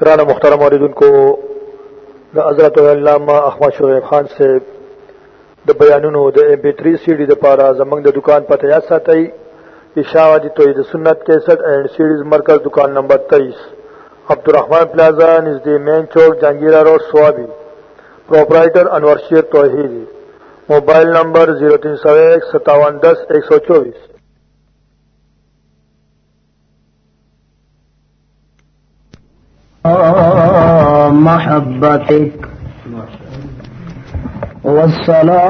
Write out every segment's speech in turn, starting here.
کرانا محترم عوردن کو دا حضرت علامہ احمد شعیب خان سے د بیانونو د ایم پی 3 سی ڈی د پارا زمنګ د دکان پته یا ساتي اشاعه جی توحید سنت 61 اینڈ سیریز مرکز دکان نمبر 23 عبدالرحمن پلازا نزد مین چوک، Jahangira road, Swabi. Proprietor Anwar Sher Tauheed mobile number 03015710124 محبتك والصلاة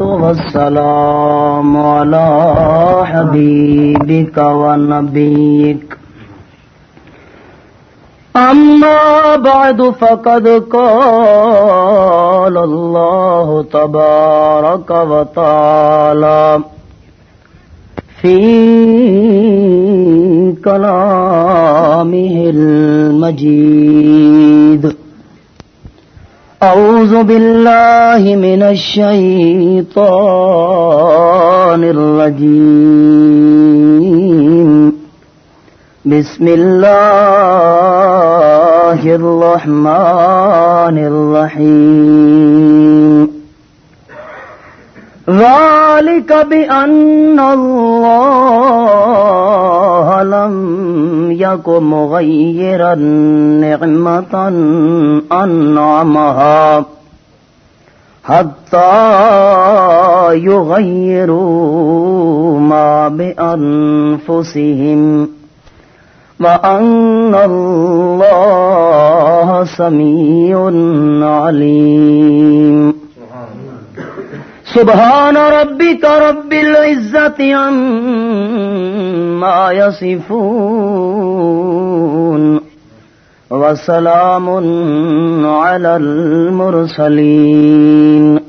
والسلام على حبيبك ونبيك. أما بعد فقد قال الله تبارك وتعالى في كلامه المجيد. أعوذ بالله من الشيطان الرجيم. بسم الله الرحمن الرحيم. ذلك بأن الله لم يكن مغيرا نعمة أنعمها حتى يغيروا ما بأنفسهم وأن الله سميع عليم سبحان ربك رب العزة عما يصفون وسلام على المرسلين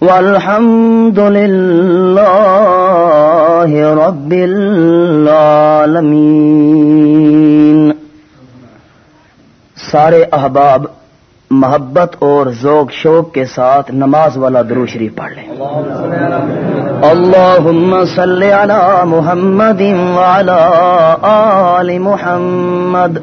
والحمد لله رب العالمين سارے احباب محبت اور ذوق شوق کے ساتھ نماز والا درو شریف پڑھ لیں۔ اللهم صل على محمد وعلى آل محمد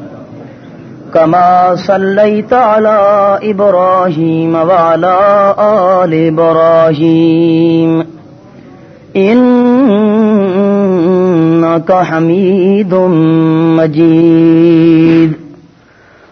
كما صليت على إبراهيم وعلى آل إبراهيم إنك حميد مجيد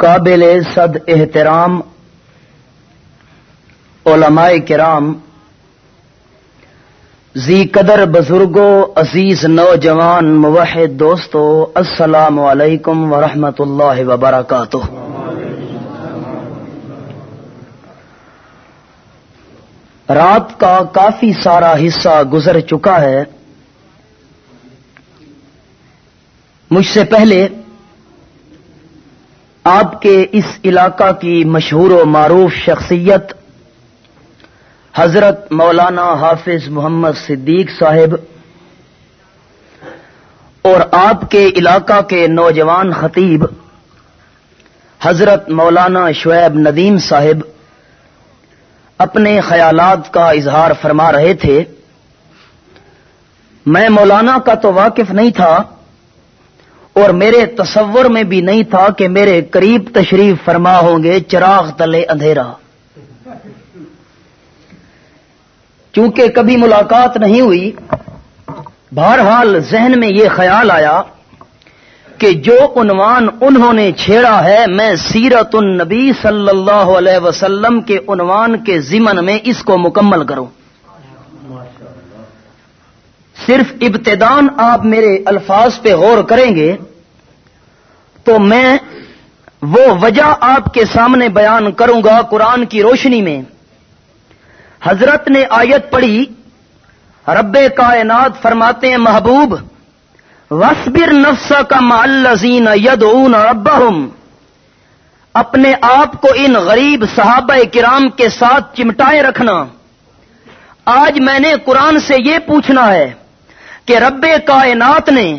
قابل صد احترام علماء کرام زی قدر بزرگوں عزیز نوجوان، موحد دوستو، السلام علیکم ورحمۃ اللہ وبرکاتہ۔ رات کا کافی سارا حصہ گزر چکا ہے۔ مجھ سے پہلے آپ کے اس علاقہ کی مشہور و معروف شخصیت حضرت مولانا حافظ محمد صدیق صاحب اور آپ کے علاقہ کے نوجوان خطیب حضرت مولانا شعیب ندیم صاحب اپنے خیالات کا اظہار فرما رہے تھے میں مولانا کا تو واقف نہیں تھا اور میرے تصور میں بھی نہیں تھا کہ میرے قریب تشریف فرما ہوں گے، چراغ تلے اندھیرا۔ چونکہ کبھی ملاقات نہیں ہوئی، بہرحال ذہن میں یہ خیال آیا کہ جو عنوان انہوں نے چھیڑا ہے، میں سیرت النبی صلی اللہ علیہ وسلم کے عنوان کے ضمن میں اس کو مکمل کروں۔ صرف ابتدان آپ میرے الفاظ پہ غور کریں گے تو میں وہ وجہ آپ کے سامنے بیان کروں گا قرآن کی روشنی میں۔ حضرت نے آیت پڑھی، رب کائنات فرماتے ہیں، محبوب وسبر نفس کا مالزین ید اون اپنے آپ کو ان غریب صحابہ کرام کے ساتھ چمٹائے رکھنا۔ آج میں نے قرآن سے یہ پوچھنا ہے کہ رب کائنات نے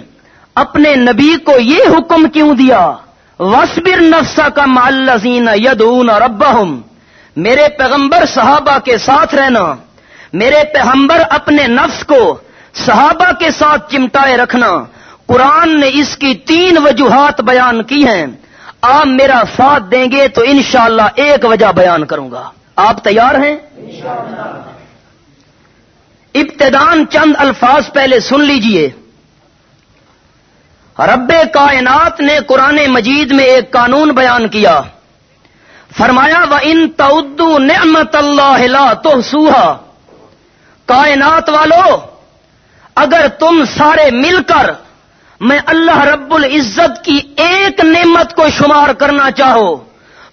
اپنے نبی کو یہ حکم کیوں دیا؟ وسبر نفسا کا مالزین یدون رب میرے پیغمبر صحابہ کے ساتھ رہنا۔ میرے پیغمبر اپنے نفس کو صحابہ کے ساتھ چمٹائے رکھنا۔ قرآن نے اس کی تین وجوہات بیان کی ہیں۔ آپ میرا ساتھ دیں گے تو انشاءاللہ ایک وجہ بیان کروں گا۔ آپ تیار ہیں؟ ابتدان چند الفاظ پہلے سن لیجیے۔ رب کائنات نے قرآن مجید میں ایک قانون بیان کیا۔ فرمایا و ان تودو نعمت اللہ تو سوہا کائنات والو، اگر تم سارے مل کر میں اللہ رب العزت کی ایک نعمت کو شمار کرنا چاہو،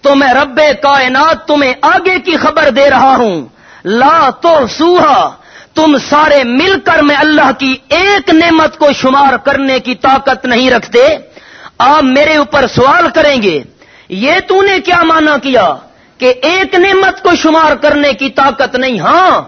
تو میں رب کائنات تمہیں آگے کی خبر دے رہا ہوں۔ لا تو سوہا تم سارے مل کر میں اللہ کی ایک نعمت کو شمار کرنے کی طاقت نہیں رکھتے۔ آپ میرے اوپر سوال کریں گے، یہ تو نے کیا مانا کیا کہ ایک نعمت کو شمار کرنے کی طاقت نہیں؟ ہاں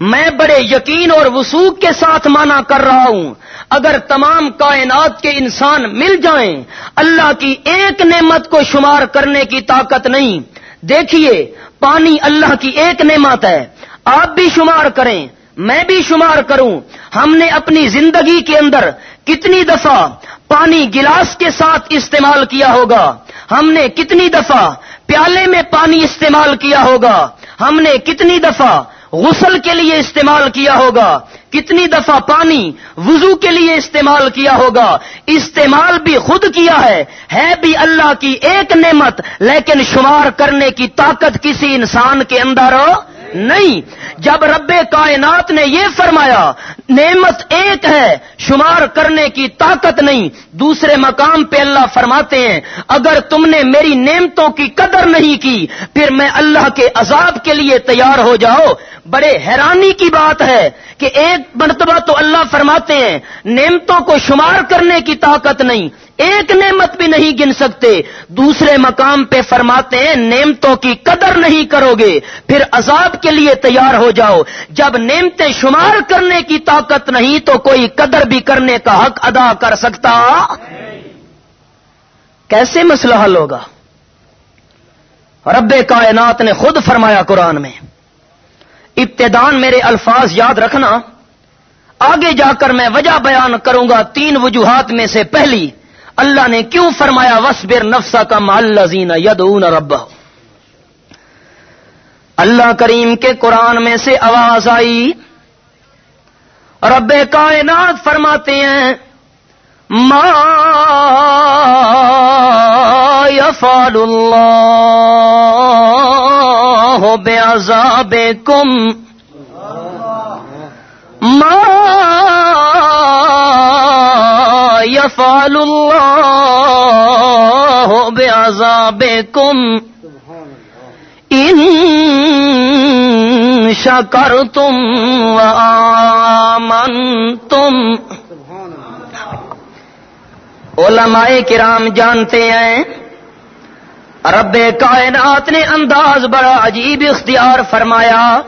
میں بڑے یقین اور وسوخ کے ساتھ مانا کر رہا ہوں۔ اگر تمام کائنات کے انسان مل جائیں، اللہ کی ایک نعمت کو شمار کرنے کی طاقت نہیں۔ دیکھیے، پانی اللہ کی ایک نعمت ہے۔ آپ بھی شمار کریں۔ میں بھی شمار کروں۔ ہم نے اپنی زندگی کے اندر کتنی دفعہ پانی گلاس کے ساتھ استعمال کیا ہوگا۔ ہم نے کتنی دفعہ پیالے میں پانی استعمال کیا ہوگا۔ ہم نے کتنی دفعہ غسل کے لیے استعمال کیا ہوگا۔ کتنی دفعہ پانی وضو کے لیے استعمال کیا ہوگا۔ استعمال بھی خود کیا ہے ہے بھی اللہ کی ایک نعمت، لیکن شمار کرنے کی طاقت کسی انسان کے اندر نہیں۔ جب رب کائنات نے یہ فرمایا، نعمت ایک ہے، شمار کرنے کی طاقت نہیں۔ دوسرے مقام پہ اللہ فرماتے ہیں، اگر تم نے میری نعمتوں کی قدر نہیں کی، پھر میں اللہ کے عذاب کے لیے تیار ہو جاؤ۔ بڑے حیرانی کی بات ہے کہ ایک مرتبہ تو اللہ فرماتے ہیں، نعمتوں کو شمار کرنے کی طاقت نہیں۔ ایک نعمت بھی نہیں گن سکتے۔ دوسرے مقام پہ فرماتے ہیں، نعمتوں کی قدر نہیں کرو گے۔ پھر عذاب کے لیے تیار ہو جاؤ۔ جب نعمتیں شمار کرنے کی طاقت نہیں تو کوئی قدر بھی کرنے کا حق ادا کر سکتا۔ کیسے مسئلہ حل ہوگا؟ رب کائنات نے خود فرمایا قرآن میں، ابتدان میرے الفاظ یاد رکھنا۔ آگے جا کر میں وجہ بیان کروں گا تین وجوہات میں سے پہلی۔ اللہ نے کیوں فرمایا وسبر نفسا کا مالزین ید رب اللہ کریم کے قرآن میں سے آواز آئی۔ رب کائنات فرماتے ہیں، ما یفعل اللہ بے عذاب کم يفعل الله بعذابكم. إن شكرتم وآمنتم. علماء کرام جانتے ہیں، رب کائنات نے انداز بڑا عجیب اختیار فرمایا۔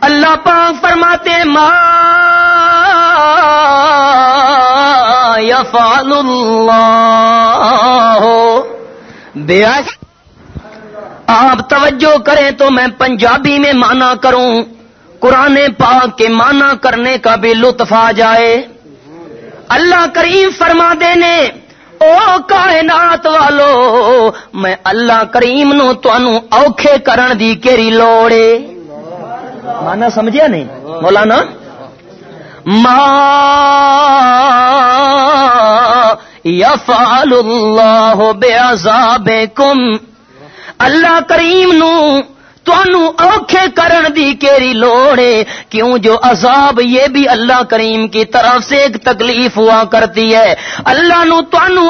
اللہ پاک فرماتے ماں یفعل اللہ آپ توجہ کریں تو میں پنجابی میں مانا کروں. قرآن پاک کے مانا کرنے کا بھی لطف آ جائے. اللہ کریم فرما دینے، او کائنات والو، میں اللہ کریم نو تنوع اوکھے کرن دی کیری لوڑے مانا سمجھیا نہیں؟ مولانا؟ ما یفعل اللہ بعذابکم. اللہ کریم نو اوکھے کرن دی کیری لوڑے کیوں جو عذاب یہ بھی اللہ کریم کی طرف سے ایک تکلیف ہوا کرتی ہے؟ اللہ نو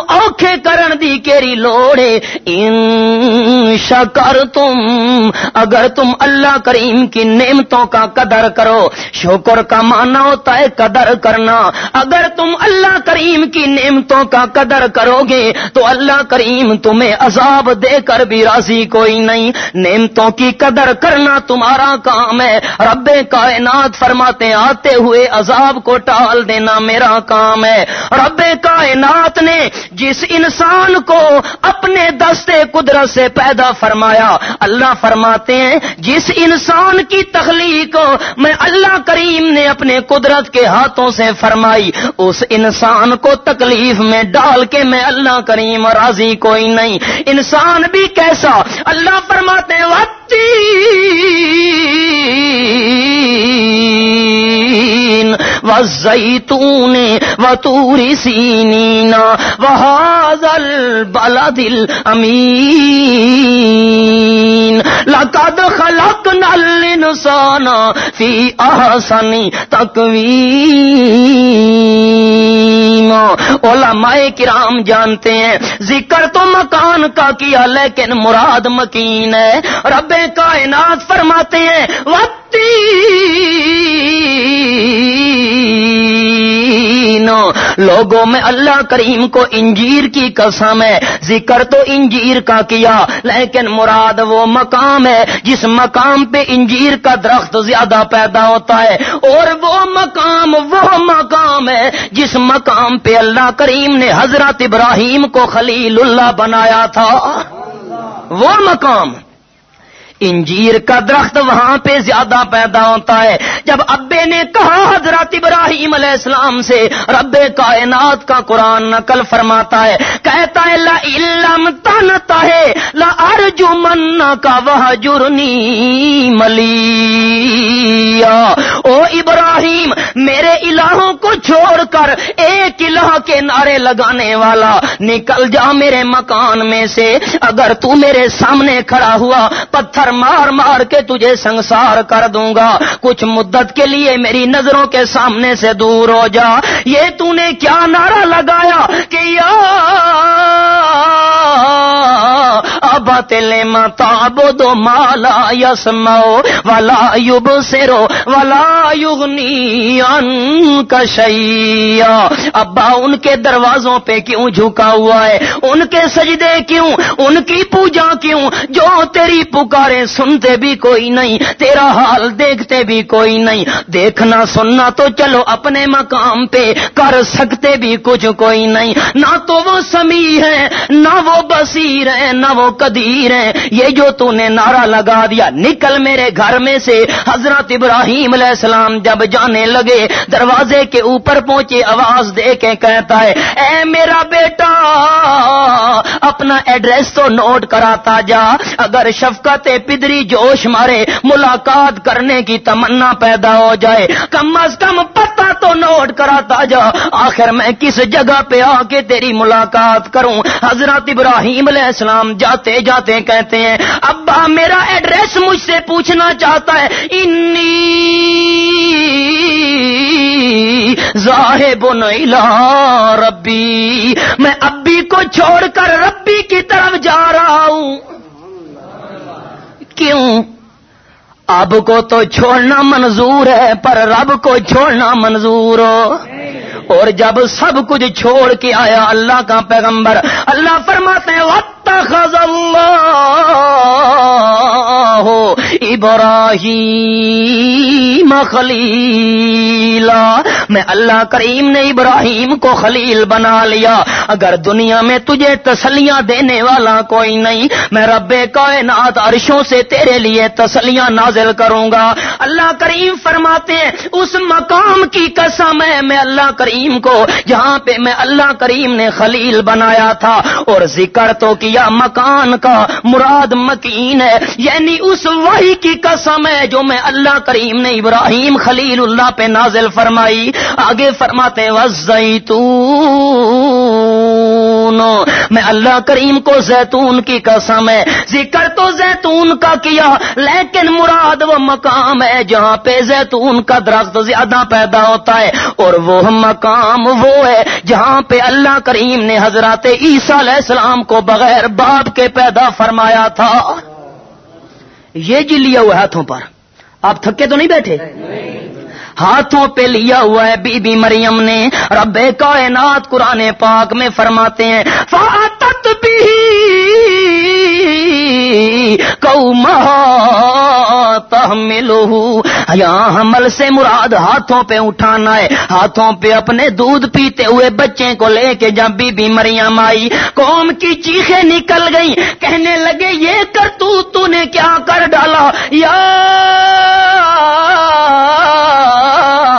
اوکھے کرن دی کیری لوڑے ان شکر تم اگر تم اللہ کریم کی نعمتوں کا قدر کرو، شکر کا مانا ہوتا ہے قدر کرنا۔ اگر تم اللہ کریم کی نعمتوں کا قدر کرو گے تو اللہ کریم تمہیں عذاب دے کر بھی راضی کوئی نہیں۔ نعمتوں کی قدر قدر کرنا تمہارا کام ہے۔ رب کائنات فرماتے آتے ہوئے عذاب کو ٹال دینا میرا کام ہے۔ رب کائنات نے جس انسان کو اپنے دستے قدرت سے پیدا فرمایا، اللہ فرماتے ہیں، جس انسان کی تخلیق میں اللہ کریم نے اپنے قدرت کے ہاتھوں سے فرمائی، اس انسان کو تکلیف میں ڈال کے میں اللہ کریم راضی کوئی نہیں۔ انسان بھی کیسا، اللہ فرماتے وقت ہیں والزيتون وطور سينين وهذا البلد الأمين لقد خلقنا الإنسان في أحسن تقويم علماء کرام جانتے ہیں، ذکر تو مکان کا کیا، لیکن مراد مکین ہے۔ رب کائنات فرماتے ہیں لوگوں میں اللہ کریم کو انجیر کی قسم ہے۔ ذکر تو انجیر کا کیا، لیکن مراد وہ مقام ہے جس مقام پہ انجیر کا درخت زیادہ پیدا ہوتا ہے۔ اور وہ مقام وہ مقام ہے جس مقام پہ اللہ کریم نے حضرت ابراہیم کو خلیل اللہ بنایا تھا۔ وہ مقام۔ انجیر کا درخت وہاں پہ زیادہ پیدا ہوتا ہے۔ جب ابے نے کہا حضرت ابراہیم علیہ السلام سے، رب کائنات کا قرآن نقل فرماتا ہے، کہتا ہے، لا علم تنتا ہے لا ارجو من کا وہ جرنی او ابراہیم، میرے الہوں کو چھوڑ کر ایک الہ کے نعرے لگانے والا، نکل جا میرے مکان میں سے۔ اگر تو میرے سامنے کھڑا ہوا پتھر مار مار کے تجھے سنسار کر دوں گا۔ کچھ مدت کے لیے میری نظروں کے سامنے سے دور ہو جا۔ یہ تو نے کیا نعرہ لگایا کہ یا تلے متا بو دو مالا یس مو والا یوب سیرو والا یوگنی ان کشیا ابا، ان کے دروازوں پہ کیوں جھکا ہوا ہے؟ ان کے سجدے کیوں؟ ان کی پوجا کیوں؟ جو تیری پکارے سنتے بھی کوئی نہیں، تیرا حال دیکھتے بھی کوئی نہیں۔ دیکھنا سننا تو چلو اپنے مقام پہ، کر سکتے بھی کچھ کوئی نہیں۔ نہ تو وہ سمی ہے، نہ وہ بصیر ہے، نہ وہ قدیر ہے۔ یہ جو تو نے نعرہ لگا دیا، نکل میرے گھر میں سے۔ حضرت ابراہیم علیہ السلام جب جانے لگے، دروازے کے اوپر پہنچے، آواز دے کے کہتا ہے، اے میرا بیٹا، اپنا ایڈریس تو نوٹ کراتا جا۔ اگر شفقت پدری جوش مارے، ملاقات کرنے کی تمنا پیدا ہو جائے۔ کم از کم پتہ تو نوٹ کراتا جا۔ آخر میں کس جگہ پہ آ کے تیری ملاقات کروں؟ حضرت ابراہیم علیہ السلام جاتے جاتے کہتے ہیں، ابا میرا ایڈریس مجھ سے پوچھنا چاہتا ہے۔ انی ظاہب ربی۔ میں ابی کو چھوڑ کر ربی کی طرف جا رہا ہوں۔ کیوں؟ اب کو تو چھوڑنا منظور ہے، پر رب کو چھوڑنا منظور ہو۔ اور جب سب کچھ چھوڑ کے آیا اللہ کا پیغمبر، اللہ فرماتے ہیں اللہ ابراہیم خلیلا میں اللہ کریم نے ابراہیم کو خلیل بنا لیا۔ اگر دنیا میں تجھے تسلیاں دینے والا کوئی نہیں، میں رب کائنات عرشوں سے تیرے لیے تسلیاں نازل کروں گا۔ اللہ کریم فرماتے ہیں، اس مقام کی قسم ہے، میں اللہ کریم کو، جہاں پہ میں اللہ کریم نے خلیل بنایا تھا۔ اور ذکر تو کیا مکان کا، مراد مکین ہے۔ یعنی اس وحی کی قسم ہے جو میں اللہ کریم نے ابراہیم خلیل اللہ پہ نازل فرمائی۔ آگے فرماتے وزیتون میں اللہ کریم کو زیتون کی قسم ہے، ذکر تو زیتون کا کیا، لیکن مراد وہ مقام ہے جہاں پہ زیتون کا درخت زیادہ پیدا ہوتا ہے، اور وہ مقام وہ ہے جہاں پہ اللہ کریم نے حضرات عیسیٰ علیہ السلام کو بغیر باپ کے پیدا فرمایا تھا۔ یہ جی لیا ہوا ہاتھوں پر۔ آپ تھکے تو نہیں بیٹھے؟ ہاتھوں پہ لیا ہوا ہے بی بی مریم نے۔ رب کائنات قرآن پاک میں فرماتے ہیں فاتت بھی یہاں حمل سے مراد ہاتھوں پہ اٹھانا ہے۔ ہاتھوں پہ اپنے دودھ پیتے ہوئے بچے کو لے کے جب بی بی مریم آئی، قوم کی چیخیں نکل گئی کہنے لگے، یہ کر تو نے کیا کر ڈالا؟ یا اخت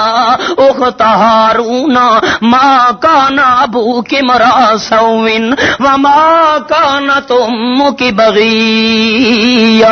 ہارونا ماں کا نابو کی مرا سوین و ماں کا نہ تم کی بغی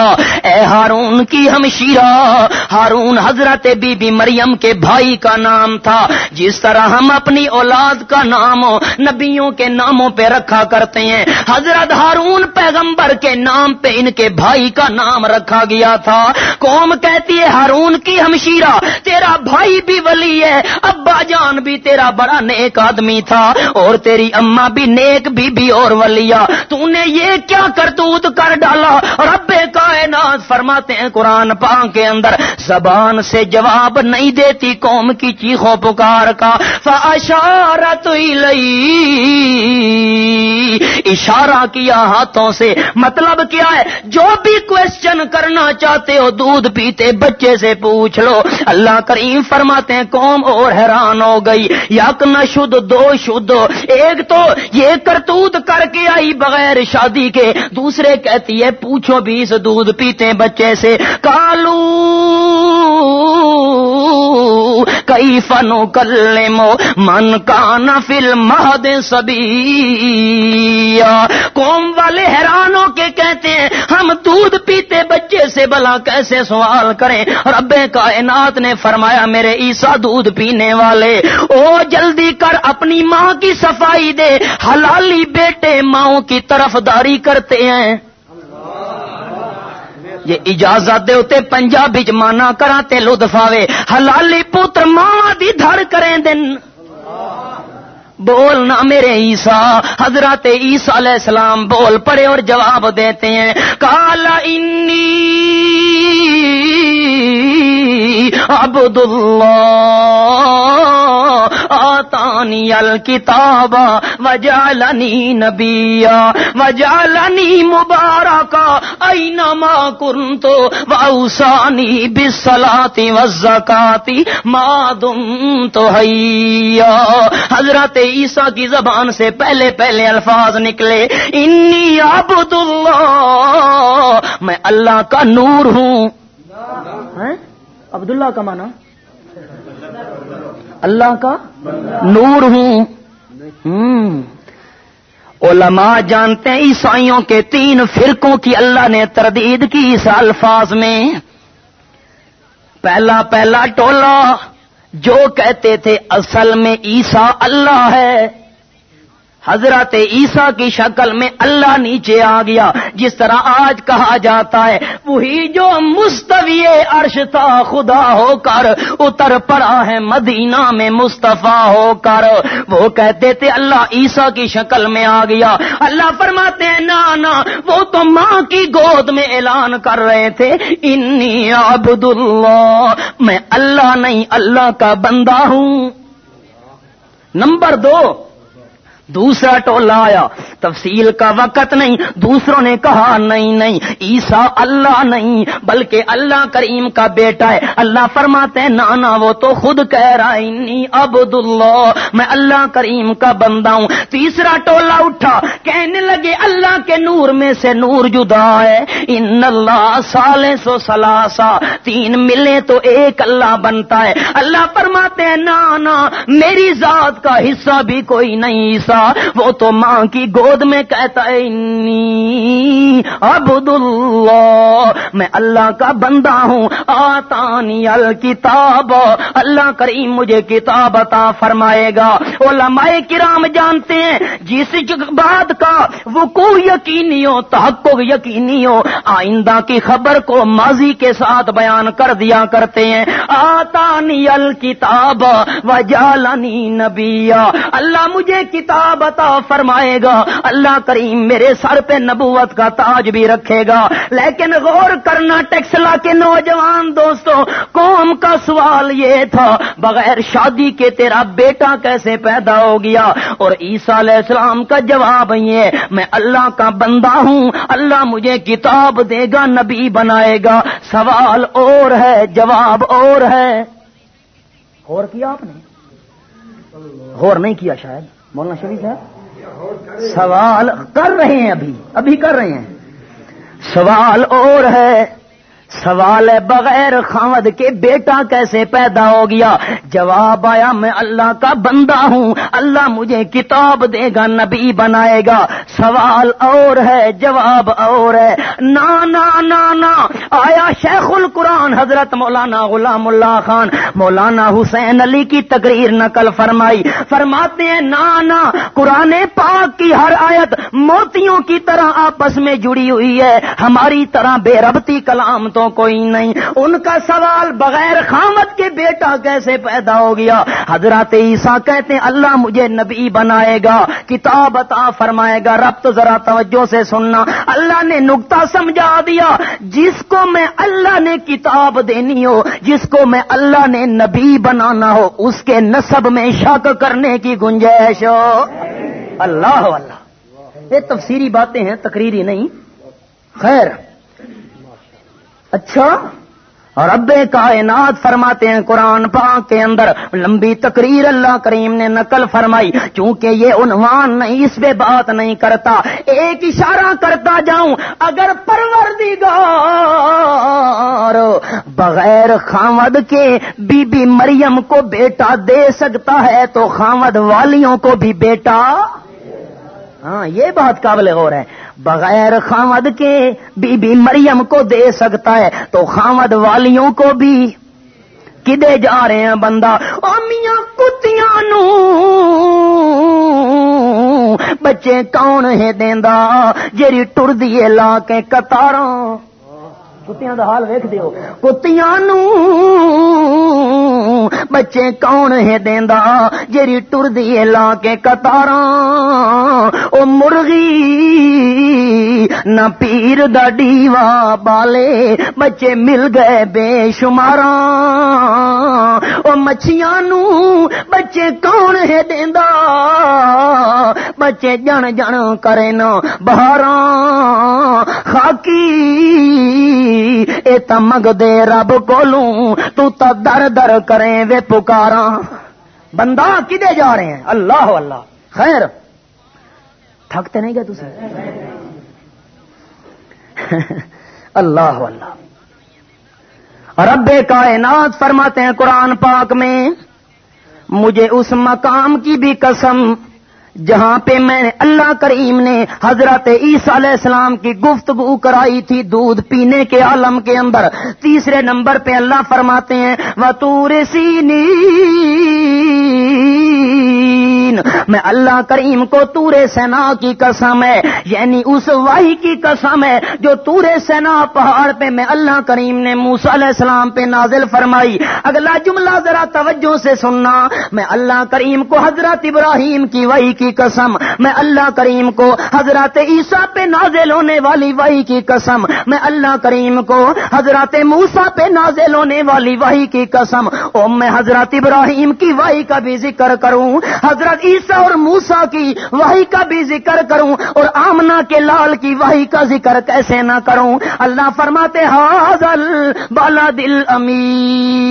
اے ہارون کی ہمشیرہ ہارون حضرت بی بی مریم کے بھائی کا نام تھا، جس طرح ہم اپنی اولاد کا نام نبیوں کے ناموں پہ رکھا کرتے ہیں۔ حضرت ہارون پیغمبر کے نام پہ ان کے بھائی کا نام رکھا گیا تھا۔ قوم کہتی ہے، ہارون کی ہمشیرہ تیرا بھائی بھی ولی ہے ابا جان بھی تیرا بڑا نیک آدمی تھا اور تیری اما بھی نیک بی بی اور ولیا۔ تو نے یہ کیا کرتوت کر ڈالا؟ رب کائنات فرماتے ہیں قرآن پا کے اندر، زبان سے جواب نہیں دیتی قوم کی چیخوں پکار کا۔ فاشارت اشارہ کیا ہاتھوں سے۔ مطلب کیا ہے؟ جو بھی کوشچن کرنا چاہتے ہو دودھ پیتے بچے سے پوچھ لو۔ اللہ کریم فرماتے ہیں قوم اور حیران ہو گئی۔ یک نہ شد دو شد ایک تو یہ کرتوت کر کے آئی بغیر شادی کے۔ دوسرے کہتی ہے، پوچھو بھی اس دودھ پیتے بچے سے۔ کالو کئی فنو کل من کا فل مہد سبھی قوم والے حیرانوں کے کہتے ہیں، ہم دودھ پیتے بچے سے بلا کیسے سوال کریں؟ رب کائنات نے فرمایا، میرے عیسا دودھ پینے والے، او جلدی کر اپنی ماں کی صفائی دے۔ حلالی بیٹے ماؤں کی طرف داری کرتے ہیں۔ یہ اجازت دے ہوتے پنجابی مانا کراتے لطف آوے۔ حلالی پوتر ماں دی دھڑ کریں دن۔ بولنا میرے عیسا حضرت عیسیٰ علیہ السلام بول پڑے اور جواب دیتے ہیں۔ کالا انی عبد اللہ آتانی الکتاب وجالنی نبیا وجالنی مبارکا اینما کنتو واوسانی بسلاتی وزکاتی ما دمتو حیا۔ حضرت عیسیٰ کی زبان سے پہلے پہلے الفاظ نکلے انی عبد اللہ میں اللہ کا نور ہوں۔ عبداللہ کا مانا اللہ کا نور ہوں۔ علماء جانتے ہیں، عیسائیوں کے تین فرقوں کی اللہ نے تردید کی اس الفاظ میں۔ پہلا پہلا ٹولہ جو کہتے تھے، اصل میں عیسا اللہ ہے۔ حضرت عیسیٰ کی شکل میں اللہ نیچے آ گیا۔ جس طرح آج کہا جاتا ہے، وہی جو مستوی عرش تھا، خدا ہو کر اتر پڑا ہے، مدینہ میں مصطفیٰ ہو کر۔ وہ کہتے تھے، اللہ عیسیٰ کی شکل میں آ گیا۔ اللہ فرماتے ہیں، نا وہ تو ماں کی گود میں اعلان کر رہے تھے۔ انی عبد اللہ میں اللہ نہیں، اللہ کا بندہ ہوں۔ نمبر دو دوسرا ٹولا آیا۔ تفصیل کا وقت نہیں، دوسروں نے کہا، نہیں نہیں عیسا اللہ نہیں، بلکہ اللہ کریم کا بیٹا ہے۔ اللہ فرماتے ہیں نانا وہ تو خود کہہ رہا انی عبد اللہ میں اللہ کریم کا بندہ ہوں۔ تیسرا ٹولا اٹھا، کہنے لگے، اللہ کے نور میں سے نور جدا ہے۔ ان اللہ سال سو سلاسا تین ملے تو ایک اللہ بنتا ہے۔ اللہ فرماتے ہیں نا میری ذات کا حصہ بھی کوئی نہیں وہ تو ماں کی گود میں کہتا ہے، انی عبد اللہ میں اللہ کا بندہ ہوں، آتانی الکتاب، اللہ کریم مجھے کتاب عطا فرمائے گا۔ علماء کرام جانتے ہیں، جس بات کا وقوع یقینی ہو تحقق یقینی ہو آئندہ کی خبر کو ماضی کے ساتھ بیان کر دیا کرتے ہیں۔ آتانی الکتاب و جالنی نبیا، اللہ مجھے کتاب عطا فرمائے گا۔ اللہ کریم میرے سر پہ نبوت کا تاج بھی رکھے گا۔ لیکن غور کرنا ٹیکسلا کے نوجوان دوستوں قوم کا سوال یہ تھا، بغیر شادی کے تیرا بیٹا کیسے پیدا ہو گیا؟ اور عیسیٰ علیہ السلام کا جواب یہ، میں اللہ کا بندہ ہوں، اللہ مجھے کتاب دے گا، نبی بنائے گا۔ سوال اور ہے، جواب اور ہے۔ اور کیا آپ نے؟ اور نہیں کیا شاید؟ مولانا شریف صاحب؟ سوال کر رہے ہیں ابھی ابھی کر رہے ہیں۔ سوال اور ہے۔ سوال ہے بغیر خامد کے بیٹا کیسے پیدا ہو گیا؟ جواب آیا، میں اللہ کا بندہ ہوں، اللہ مجھے کتاب دے گا، نبی بنائے گا۔ سوال اور ہے، جواب اور ہے۔ نا نا نا نا۔ آیا شیخ القرآن حضرت مولانا غلام اللہ خان، مولانا حسین علی کی تقریر نقل فرمائی؟ فرماتے ہیں، نا نا۔ قرآن پاک کی ہر آیت موتیوں کی طرح آپس میں جڑی ہوئی ہے۔ ہماری طرح بے ربتی کلام تو کوئی نہیں۔ ان کا سوال بغیر خامت کے بیٹا کیسے پیدا ہو گیا؟ حضرت عیسیٰ کہتے ہیں، اللہ مجھے نبی بنائے گا، کتاب عطا فرمائے گا۔ رب تو ذرا توجہ سے سننا۔ اللہ نے نقطہ سمجھا دیا، جس کو میں اللہ نے کتاب دینی ہو، جس کو میں اللہ نے نبی بنانا ہو، اس کے نصب میں شک کرنے کی گنجائش ہو۔ اللہ اللہ۔ یہ تفسیری باتیں ہیں، تقریری نہیں۔ خیر۔ اچھا؟ اور اب کائنات فرماتے ہیں قرآن پاک کے اندر، لمبی تقریر اللہ کریم نے نقل فرمائی، چونکہ یہ عنوان نہیں، اس پہ بات نہیں کرتا، ایک اشارہ کرتا جاؤں، اگر پروردگار بغیر خامد کے بی بی مریم کو بیٹا دے سکتا ہے، تو خامد والیوں کو بھی بیٹا ہاں یہ بات قابل غور ہے۔ بغیر خامد کے بی بی مریم کو دے سکتا ہے، تو خامد والیوں کو بھی کدے جا رہے ہیں بندہ؟ میاں کتیاں نو۔ بچے کون ہے دینا جیری ٹر دیے لا کے کتاروں کتیاں دا حال ویک دیو۔ کتیاں نو بچے کون ہے دیندا؟ جیری ٹر دی لا کے کتاراں او مرغی نہ پیر دا ڈیوا بالے، بچے مل گئے بے شماراں۔ او مچھیاں نو بچے کون ہے دیندا؟ بچے جن جن کرے نا بہاراں۔ خاکی اے تمگ دے رب کولوں، تو تا در در کریں وے پکارا بندہ کدے جا رہے ہیں؟ اللہ اللہ خیر۔ تھکتے نہیں گئے تسے اللہ اللہ رب کائنات فرماتے ہیں قرآن پاک میں، مجھے اس مقام کی بھی قسم جہاں پہ میں نے اللہ کریم نے حضرت عیسیٰ علیہ السلام کی گفتگو کرائی تھی دودھ پینے کے عالم کے اندر، تیسرے نمبر پہ اللہ فرماتے ہیں وہ تور سینی میں اللہ کریم کو تورے سینا کی قسم ہے یعنی اس واہی کی قسم ہے جو تورے سینا پہاڑ پہ میں اللہ کریم نے موسا علیہ السلام پہ نازل فرمائی۔ اگلا جملہ ذرا توجہ سے سننا، میں اللہ کریم کو حضرت ابراہیم کی وحی کی قسم، میں اللہ کریم کو حضرت عیسیٰ پہ نازل ہونے والی وحی کی قسم، میں اللہ کریم کو حضرت موسا پہ نازل ہونے والی وحی کی قسم۔ او میں حضرت ابراہیم کی وحی کا بھی ذکر کروں، حضرت عیسا اور موسا کی وہی کا بھی ذکر کروں اور آمنا کے لال کی وہی کا ذکر کیسے نہ کروں؟ اللہ فرماتے حاضل بالا دل امین.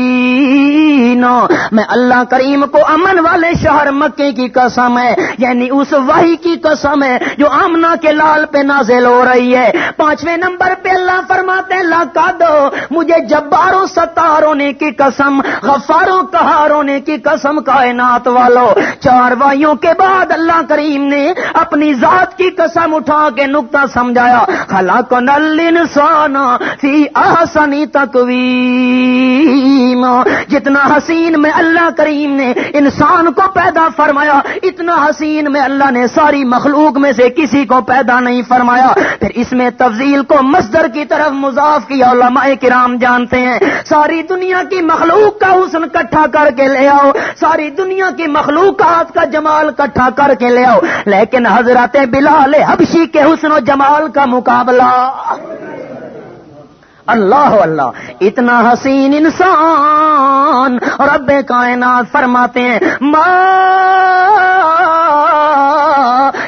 میں اللہ کریم کو امن والے شہر مکے کی قسم ہے یعنی اس وحی کی قسم ہے جو آمنا کے لال پہ نازل ہو رہی ہے۔ پانچویں نمبر پہ اللہ فرماتے اللہ کا دو مجھے جباروں ستار ہونے کی قسم، غفاروں کہار ہونے کی قسم، کائنات والو چار وائیوں کے بعد اللہ کریم نے اپنی ذات کی قسم اٹھا کے نقطہ سمجھایا خلا کو نل انسان فی آسانی تکویم جتنا حسین میں اللہ کریم نے انسان کو پیدا فرمایا، اتنا حسین میں اللہ نے ساری مخلوق میں سے کسی کو پیدا نہیں فرمایا۔ پھر اس میں تفضیل کو مصدر کی طرف مضاف کیا، علماء کرام جانتے ہیں۔ ساری دنیا کی مخلوق کا حسن کٹھا کر کے لے آؤ، ساری دنیا کی مخلوقات کا جمال کٹھا کر کے لے آؤ۔ لیکن حضرت بلال حبشی کے حسن و جمال کا مقابلہ۔ اللہ اللہ، اتنا حسین انسان رب کائنات فرماتے ہیں، ماں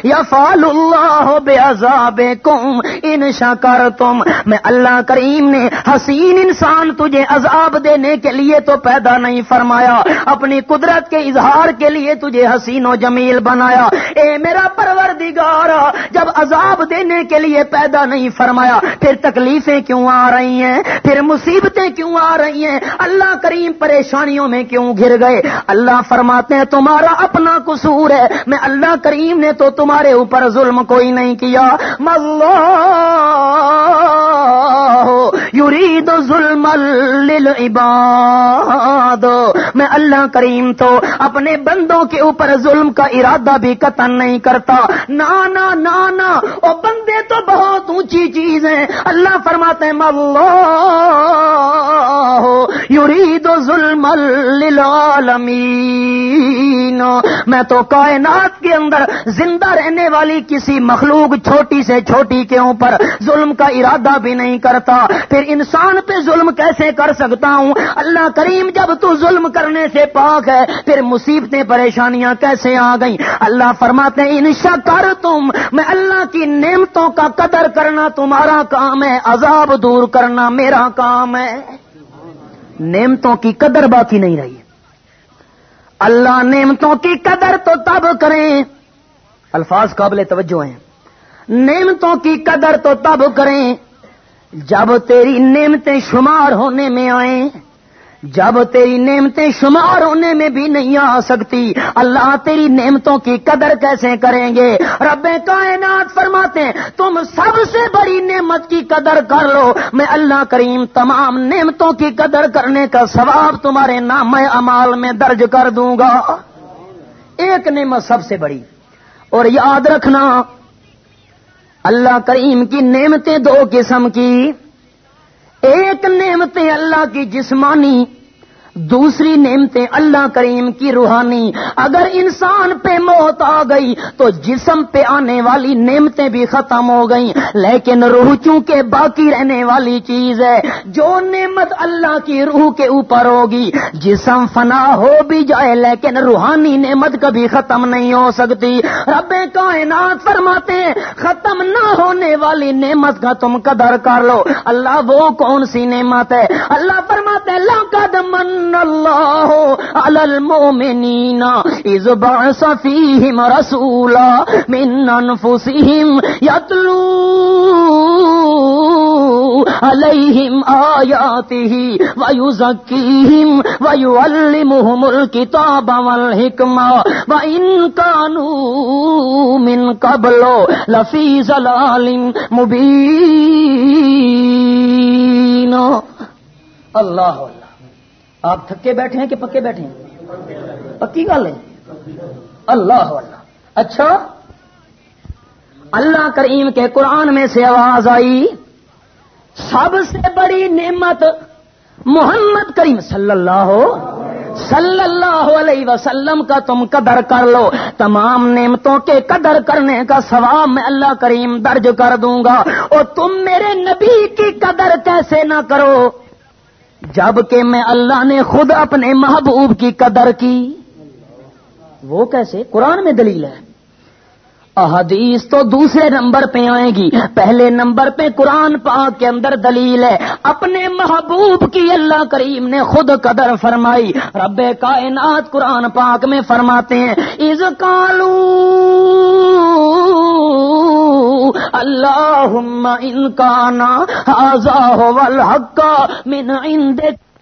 یا فال اللہ بے عذاب کم ان شکر تم، میں اللہ کریم نے حسین انسان تجھے عذاب دینے کے لیے تو پیدا نہیں فرمایا، اپنی قدرت کے اظہار کے لیے تجھے حسین و جمیل بنایا۔ اے میرا پروردگار جب عذاب دینے کے لیے پیدا نہیں فرمایا، پھر تکلیفیں کیوں آ رہی ہیں؟ پھر مصیبتیں کیوں آ رہی ہیں؟ اللہ کریم پریشانیوں میں کیوں گر گئے؟ اللہ فرماتے ہیں، تمہارا اپنا قصور ہے، میں اللہ کریم نے تو تمہارے اوپر ظلم کوئی نہیں کیا۔ ملو یرید ظلم للعباد۔ میں اللہ کریم تو اپنے بندوں کے اوپر ظلم کا ارادہ بھی قتل نہیں کرتا۔ نانا نانا او بندے تو بہت اونچی چیز ہیں۔ اللہ فرماتے ہیں ملو یرید ظلم للعالمین۔ میں تو کائنات کے اندر زندہ رہ رہنے والی کسی مخلوق چھوٹی سے چھوٹی کے اوپر ظلم کا ارادہ بھی نہیں کرتا۔ پھر انسان پہ ظلم کیسے کر سکتا ہوں؟ اللہ کریم جب تو ظلم کرنے سے پاک ہے، پھر مصیبتیں، پریشانیاں کیسے آ گئیں؟ اللہ فرماتے ہیں انشا کر تم میں اللہ کی نعمتوں کا قدر کرنا تمہارا کام ہے، عذاب دور کرنا میرا کام ہے۔ نعمتوں کی قدر باقی نہیں رہی۔ اللہ نعمتوں کی قدر تو تب کریں۔ الفاظ قابل توجہ ہیں۔ نعمتوں کی قدر تو تب کریں جب تیری نعمتیں شمار ہونے میں آئیں۔ جب تیری نعمتیں شمار ہونے میں بھی نہیں آ سکتی۔ اللہ تیری نعمتوں کی قدر کیسے کریں گے؟ رب کائنات فرماتے ہیں، تم سب سے بڑی نعمت کی قدر کر لو۔ میں اللہ کریم تمام نعمتوں کی قدر کرنے کا ثواب تمہارے نام امال میں درج کر دوں گا۔ ایک نعمت سب سے بڑی۔ اور یاد رکھنا، اللہ کریم کی نعمتیں دو قسم کی۔ ایک نعمتیں اللہ کی جسمانی دوسری نعمتیں اللہ کریم کی روحانی۔ اگر انسان پہ موت آ گئی تو جسم پہ آنے والی نعمتیں بھی ختم ہو گئیں۔ لیکن روح چونکہ باقی رہنے والی چیز ہے، جو نعمت اللہ کی روح کے اوپر ہوگی، جسم فنا ہو بھی جائے، لیکن روحانی نعمت کبھی ختم نہیں ہو سکتی۔ رب کائنات فرماتے ہیں، ختم نہ ہونے والی نعمت کا تم قدر کر لو۔ اللہ وہ کون سی نعمت ہے؟ اللہ فرماتے اللہ کا اللہ علی المؤمنین اذ بعث فیہم رسولا من انفسہم یتلو علیہم آیاتہ ویزکیہم ویعلمہم الکتاب والحکمہ وإن كانوا من قبل لفی ظلال مبین اللہ اللہ آپ تھکے بیٹھے ہیں کہ پکے بیٹھے ہیں؟ پکی گل ہے۔ اللہ اللہ اچھا؟ اللہ کریم کے قرآن میں سے آواز آئی، سب سے بڑی نعمت محمد کریم صلی اللہ صلی اللہ علیہ وسلم کا تم قدر کر لو۔ تمام نعمتوں کے قدر کرنے کا ثواب میں اللہ کریم درج کر دوں گا۔ اور تم میرے نبی کی قدر کیسے نہ کرو۔ جبکہ میں اللہ نے خود اپنے محبوب کی قدر کی۔ وہ کیسے؟ قرآن میں دلیل ہے۔ احادیث تو دوسرے نمبر پہ آئے گی۔ پہلے نمبر پہ قرآن پاک کے اندر دلیل ہے۔ اپنے محبوب کی اللہ کریم نے خود قدر فرمائی۔ رب کائنات قرآن پاک میں فرماتے ہیں از کالو اللہ ان کا نا حق من عندك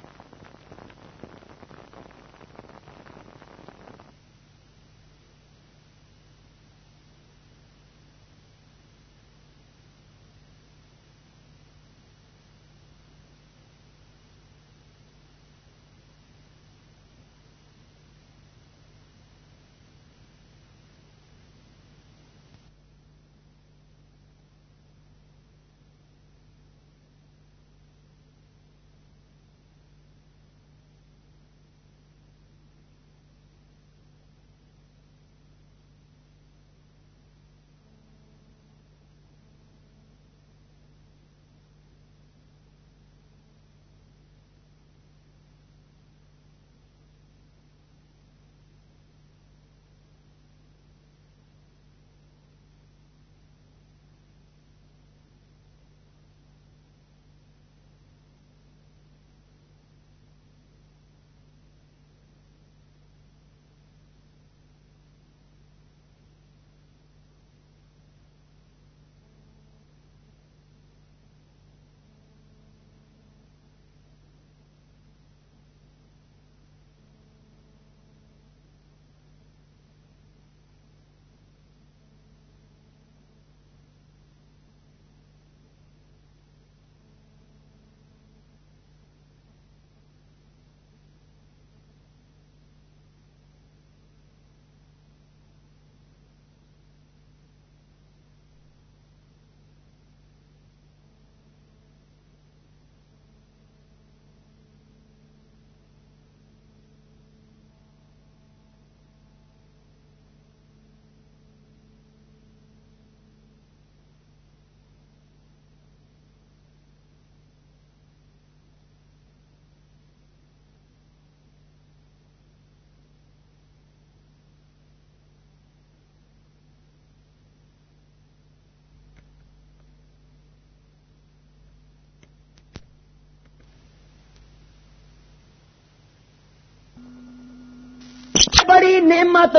بڑی نعمت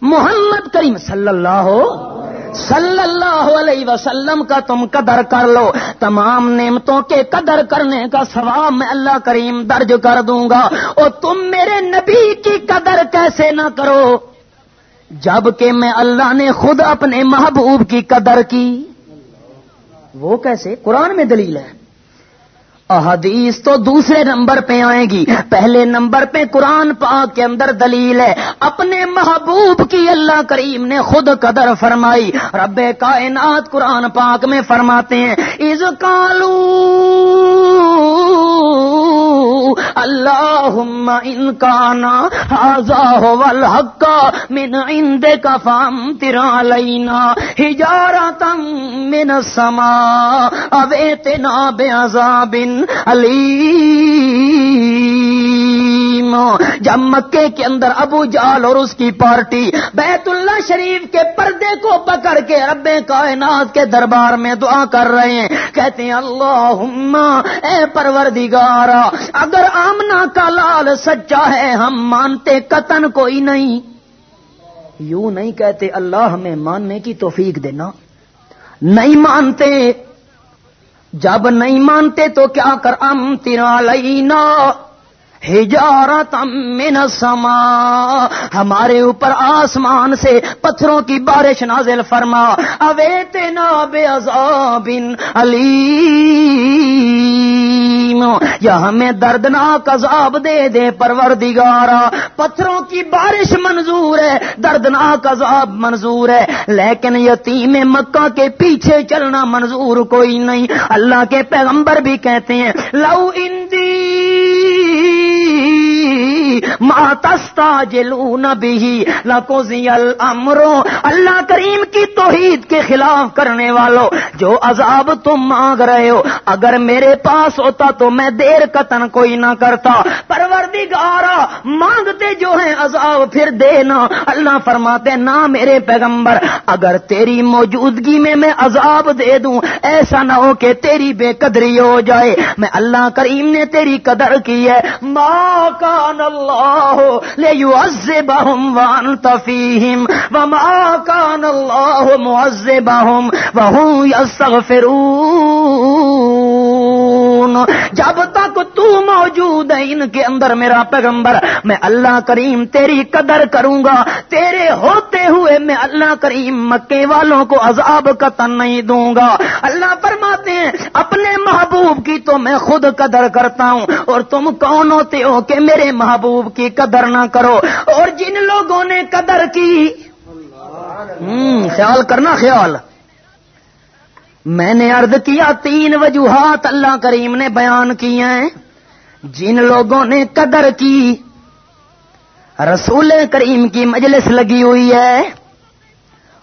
محمد کریم صلی اللہ صلی اللہ علیہ وسلم کا تم قدر کر لو۔ تمام نعمتوں کے قدر کرنے کا ثواب میں اللہ کریم درج کر دوں گا۔ اور تم میرے نبی کی قدر کیسے نہ کرو۔ جبکہ میں اللہ نے خود اپنے محبوب کی قدر کی۔ وہ کیسے؟ قرآن میں دلیل ہے۔ احادیث تو دوسرے نمبر پہ آئے گی۔ پہلے نمبر پہ قرآن پاک کے اندر دلیل ہے۔ اپنے محبوب کی اللہ کریم نے خود قدر فرمائی۔ رب کائنات قرآن پاک میں فرماتے ہیں از کالو اللہ ان كان هذا هو الحق من عندك فامطر علينا حجارة لینا تم من سما او اتنا بعذاب اليم علیم جب مکے کے اندر ابو جال اور اس کی پارٹی بیت اللہ شریف کے پردے کو پکڑ کے رب کائنات کے دربار میں دعا کر رہے ہیں۔ کہتے ہیں اللہ اے پروردگارا، اگر آمنا کا لال سچا ہے، ہم مانتے قتن کوئی نہیں۔ یوں نہیں کہتے، اللہ ہمیں ماننے کی توفیق دینا۔ نہیں مانتے۔ جب نہیں مانتے تو کیا کر ام تیرا لینا۔ ہجارت من سما ہمارے اوپر آسمان سے پتھروں کی بارش نازل فرما۔ اوے تینا بے عذابن علی یا ہمیں دردناک عذاب دے دے پروردگارا۔ پتھروں کی بارش منظور ہے، دردناک عذاب منظور ہے۔ لیکن یتیم مکہ کے پیچھے چلنا منظور کوئی نہیں۔ اللہ کے پیغمبر بھی کہتے ہیں، لو اندی ماتستا جلون بھی لکو امرو۔ اللہ کریم کی توحید کے خلاف کرنے والوں جو عذاب تم مانگ رہے ہو۔ اگر میرے پاس ہوتا تو میں دیر قتن کوئی نہ کرتا۔ پروردگارا، مانگتے جو ہیں عذاب، پھر دینا۔ اللہ فرماتے نہ میرے پیغمبر، اگر تیری موجودگی میں میں عذاب دے دوں، ایسا نہ ہو کہ تیری بے قدری ہو جائے۔ میں اللہ کریم نے تیری قدر کی ہے۔ ما کان اللہ لیعذبہم وانت فیہم وما کان اللہ معذبہم وہم یستغفرون۔ جب تک موجود ہے ان کے اندر میرا پیغمبر میں اللہ کریم تیری قدر کروں گا تیرے ہوتے ہوئے میں اللہ کریم مکے والوں کو عذاب کا تن نہیں دوں گا اللہ فرماتے ہیں، اپنے محبوب کی تو میں خود قدر کرتا ہوں اور تم کون ہوتے ہو کہ میرے محبوب کی قدر نہ کرو اور جن لوگوں نے قدر کی خیال کرنا خیال۔ میں نے عرض کیا، تین وجوہات اللہ کریم نے بیان کی ہیں۔ جن لوگوں نے قدر کی، رسول کریم کی مجلس لگی ہوئی ہے۔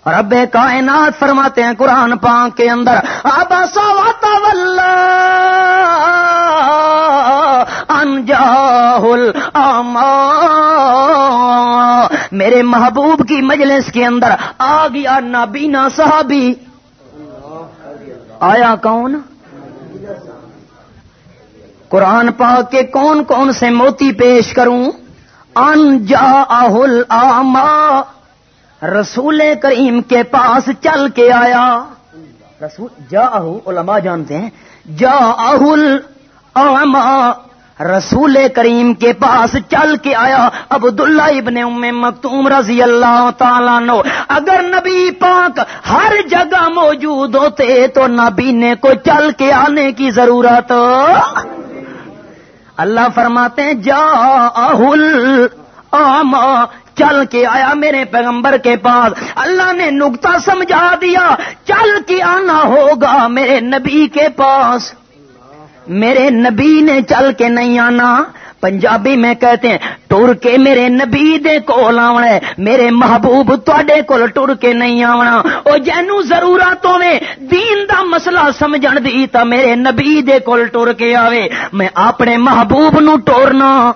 اور اب کائنات فرماتے ہیں قرآن پاک کے اندر آبا سوات انجاہل میرے محبوب کی مجلس کے اندر، آ گیا نابینا صحابی۔ آیا کون؟ قرآن پاک کے کون کون سے موتی پیش کروں؟ ان جا آما، رسول کریم کے پاس چل کے آیا۔ رسول، جا علماء جانتے ہیں۔ جا آما، رسول کریم کے پاس چل کے آیا۔ عبداللہ ابن ام مکتوم رضی اللہ تعالیٰ نو اگر نبی پاک ہر جگہ موجود ہوتے تو نبی نے کو چل کے آنے کی ضرورت۔ اللہ فرماتے ہیں جا آما، چل کے آیا میرے پیغمبر کے پاس۔ اللہ نے نکتا سمجھا دیا، چل کے آنا ہوگا میرے نبی کے پاس۔ میرے نبی نے چل کے نہیں آنا۔ پنجابی میں کہتے ہیں ٹر کے میرے نبی دے کول آونا ہے، میرے محبوب تے کول ٹر کے نہیں آونا۔ او جینو ضرورتوں میں دین دا مسئلہ سمجھن دی، تا میرے نبی دے کول ٹر کے آوے۔ میں اپنے محبوب نو ٹورنا۔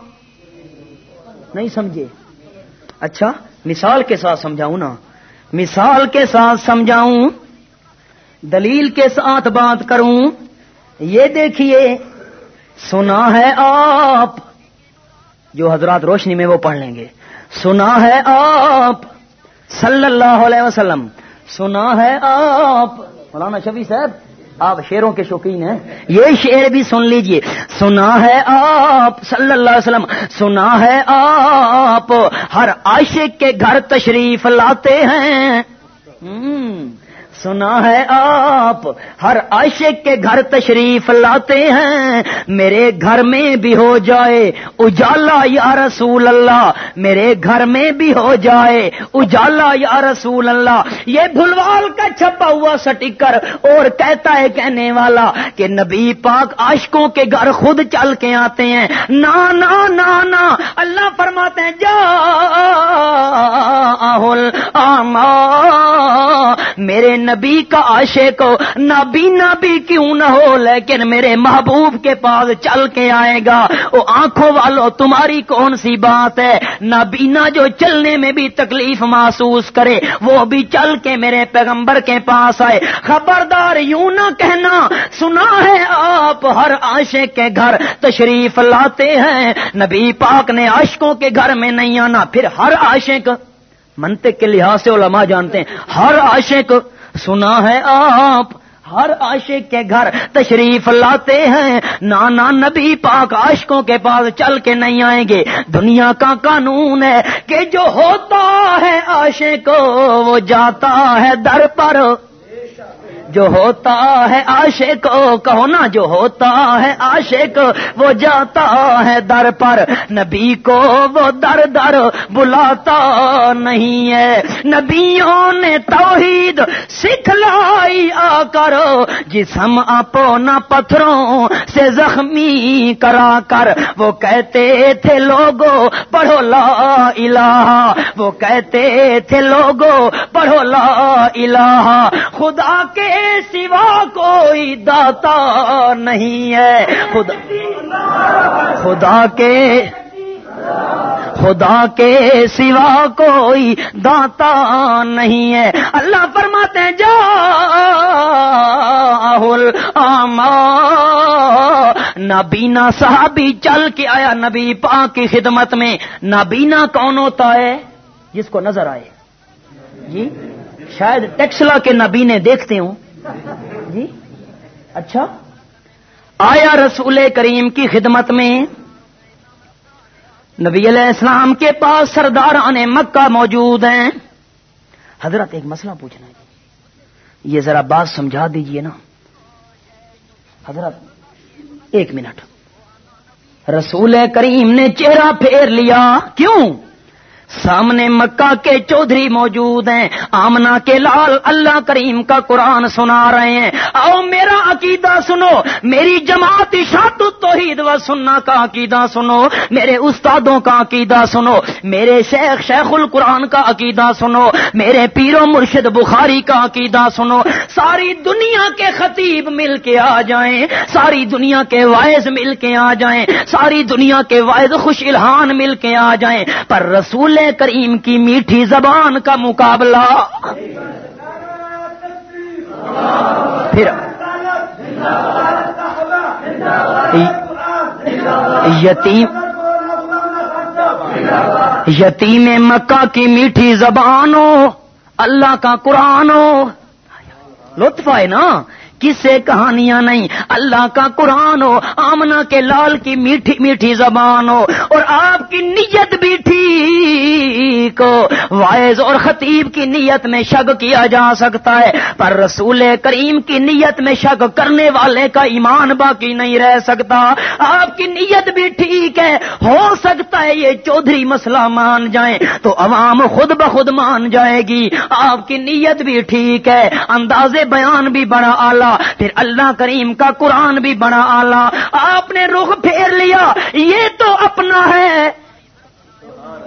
نہیں سمجھے؟ اچھا مثال کے ساتھ سمجھاؤں نا۔ مثال کے ساتھ سمجھاؤں، دلیل کے ساتھ بات کروں۔ یہ دیکھیے، سنا ہے آپ جو حضرات روشنی میں وہ پڑھ لیں گے۔ سنا ہے آپ صلی اللہ علیہ وسلم، سنا ہے آپ۔ مولانا شفیع صاحب، آپ شیروں کے شوقین ہیں۔ یہ شعر بھی سن لیجیے۔ سنا ہے آپ صلی اللہ علیہ وسلم، سنا ہے آپ۔ ہر عاشق کے گھر تشریف لاتے ہیں۔ سنا ہے آپ، ہر عاشق کے گھر تشریف لاتے ہیں۔ میرے گھر میں بھی ہو جائے اجالا یا رسول اللہ۔ میرے گھر میں بھی ہو جائے اجالا یا رسول اللہ۔ یہ بھلوال کا چھپا ہوا سٹیکر اور کہتا ہے کہنے والا کہ نبی پاک عاشقوں کے گھر خود چل کے آتے ہیں۔ نا نا نا نا۔ اللہ فرماتے ہیں، جا آما۔ میرے نبی نبی کا عاشق ہو۔ نبی نبی کیوں نہ ہو، لیکن میرے محبوب کے پاس چل کے آئے گا۔ وہ آنکھوں والوں، تمہاری کون سی بات ہے؟ نبینا جو چلنے میں بھی تکلیف محسوس کرے، وہ بھی چل کے میرے پیغمبر کے پاس آئے۔ خبردار یوں نہ کہنا، سنا ہے آپ ہر عاشق کے گھر تشریف لاتے ہیں۔ نبی پاک نے عاشقوں کے گھر میں نہیں آنا، پھر ہر عاشق، منطق کے لحاظ سے علماء جانتے ہیں، ہر عاشق سنا ہے آپ، ہر عاشق کے گھر تشریف لاتے ہیں۔ نانا نبی پاک عاشقوں کے پاس چل کے نہیں آئیں گے۔ دنیا کا قانون ہے کہ جو ہوتا ہے عاشق کو، وہ جاتا ہے در پر۔ جو ہوتا ہے عاشق، کہو نا جو ہوتا ہے عاشق، وہ جاتا ہے در پر۔ نبی کو وہ در در بلاتا نہیں ہے۔ نبیوں نے توحید سکھلائی آ کر جسم اپنا پتھروں سے زخمی کرا کر۔ وہ کہتے تھے لوگو، پڑھو لا الہ۔ وہ کہتے تھے لوگو، پڑھو لا الہ۔ خدا کے سوا کوئی داتا نہیں ہے۔ خدا خدا کے خدا کے سوا کوئی داتا نہیں ہے۔ اللہ فرماتے ہیں، جا آما۔ نبینا صحابی چل کے آیا نبی پاک کی خدمت میں۔ نبینا کون ہوتا ہے؟ جس کو نظر آئے۔ جی؟ شاید ٹیکسلا کے نبینے دیکھتے ہوں۔ جی؟ اچھا۔ آیا رسول کریم کی خدمت میں نبی علیہ السلام کے پاس سردار آنے مکہ موجود ہیں؟ حضرت، ایک مسئلہ پوچھنا ہے۔ یہ ذرا بات سمجھا دیجیے نا۔ حضرت، ایک منٹ۔ رسول کریم نے چہرہ پھیر لیا۔ کیوں؟ سامنے مکہ کے چودھری موجود ہیں۔ آمنا کے لال اللہ کریم کا قرآن سنا رہے ہیں۔ آؤ میرا عقیدہ سنو۔ میری جماعت شاط توحید و سننا کا عقیدہ سنو۔ میرے استادوں کا عقیدہ سنو۔ میرے شیخ شیخ القرآن کا عقیدہ سنو۔ میرے پیرو مرشد بخاری کا عقیدہ سنو۔ ساری دنیا کے خطیب مل کے آ جائیں۔ ساری دنیا کے وائز مل کے آ جائیں۔ ساری دنیا کے وائز خوش الحان مل کے آ جائیں۔ پر رسول کریم کی میٹھی زبان کا مقابلہ۔ پھر یتیم یتیم مکہ کی میٹھی زبان ہو اللہ کا قرآن ہو لطف آئے نا۔ کس سے کہانیاں نہیں۔ اللہ کا قرآن ہو آمنا کے لال کی میٹھی میٹھی زبان ہو، اور آپ کی نیت بھی ٹھیک ہو۔ وائز اور خطیب کی نیت میں شک کیا جا سکتا ہے، پر رسول کریم کی نیت میں شک کرنے والے کا ایمان باقی نہیں رہ سکتا۔ آپ کی نیت بھی ٹھیک ہے، ہو سکتا ہے یہ چودھری مسئلہ مان جائیں، تو عوام خود بخود مان جائے گی۔ آپ کی نیت بھی ٹھیک ہے انداز بیان بھی بڑا اعلی پھر اللہ کریم کا قرآن بھی بڑا آلہ آپ نے رخ پھیر لیا، یہ تو اپنا ہے۔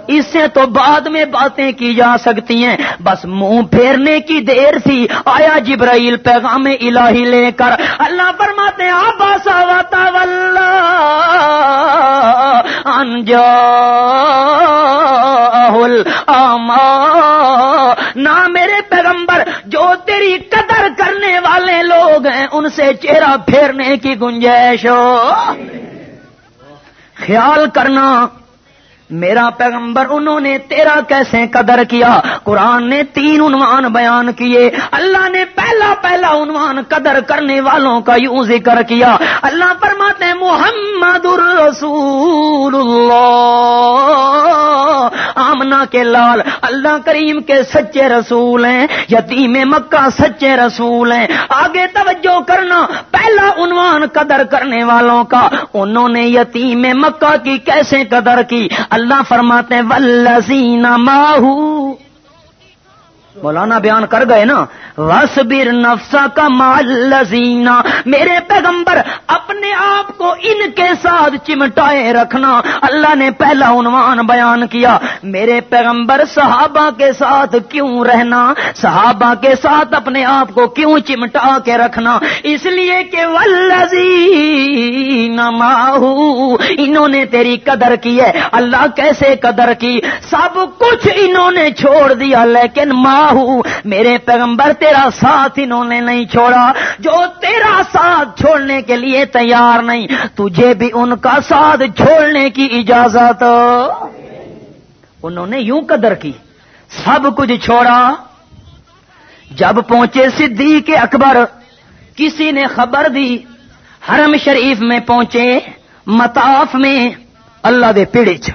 اس سے تو بعد میں باتیں کی جا سکتی ہیں۔ بس منہ پھیرنے کی دیر تھی۔ آیا جبرائیل پیغام الہی لے کر۔ اللہ فرماتے ہیں، آبا واتا انجا نہ میرے پیغمبر، جو تیری قدر کرنے والے لوگ ہیں، ان سے چہرہ پھیرنے کی گنجائش ہو۔ خیال کرنا میرا پیغمبر انہوں نے تیرا کیسے قدر کیا؟ قرآن نے تین عنوان بیان کیے۔ اللہ نے پہلا پہلا عنوان قدر کرنے والوں کا یوں ذکر کیا۔ اللہ فرماتے ہیں، محمد الرسول اللہ۔ آمنا کے لال اللہ کریم کے سچے رسول ہیں، یتیم مکہ سچے رسول ہیں۔ آگے توجہ کرنا، پہلا عنوان قدر کرنے والوں کا۔ انہوں نے یتیم مکہ کی کیسے قدر کی؟ اللہ فرماتے ہیں ولزین ماہو مولانا بیان کر گئے نا وسبر نفسا کا مال میرے پیغمبر اپنے آپ کو ان کے ساتھ چمٹائے رکھنا۔ اللہ نے پہلا عنوان بیان کیا، میرے پیغمبر صحابہ کے ساتھ کیوں رہنا؟ صحابہ کے ساتھ اپنے آپ کو کیوں چمٹا کے رکھنا؟ اس لیے کہ ولزی انہوں نے تیری قدر کی ہے۔ اللہ کیسے قدر کی؟ سب کچھ انہوں نے چھوڑ دیا، لیکن ماں میرے پیغمبر، تیرا ساتھ انہوں نے نہیں چھوڑا۔ جو تیرا ساتھ چھوڑنے کے لیے تیار نہیں، تجھے بھی ان کا ساتھ چھوڑنے کی اجازت۔ انہوں نے یوں قدر کی، سب کچھ چھوڑا۔ جب پہنچے صدیق اکبر، کسی نے خبر دی، حرم شریف میں پہنچے متاف میں، اللہ دے پیڑے چ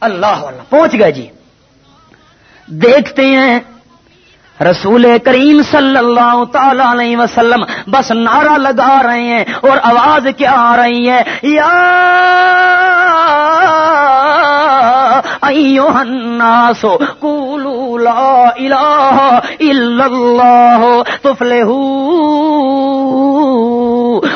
اللہ پہنچ گئے جی۔ دیکھتے ہیں۔ رسول کریم صلی اللہ تعالی علیہ وسلم بس نعرہ لگا رہے ہیں اور آواز کیا آ رہی ہے؟ یا الناس، قولوا لا الہ الا اللہ تفلحوا.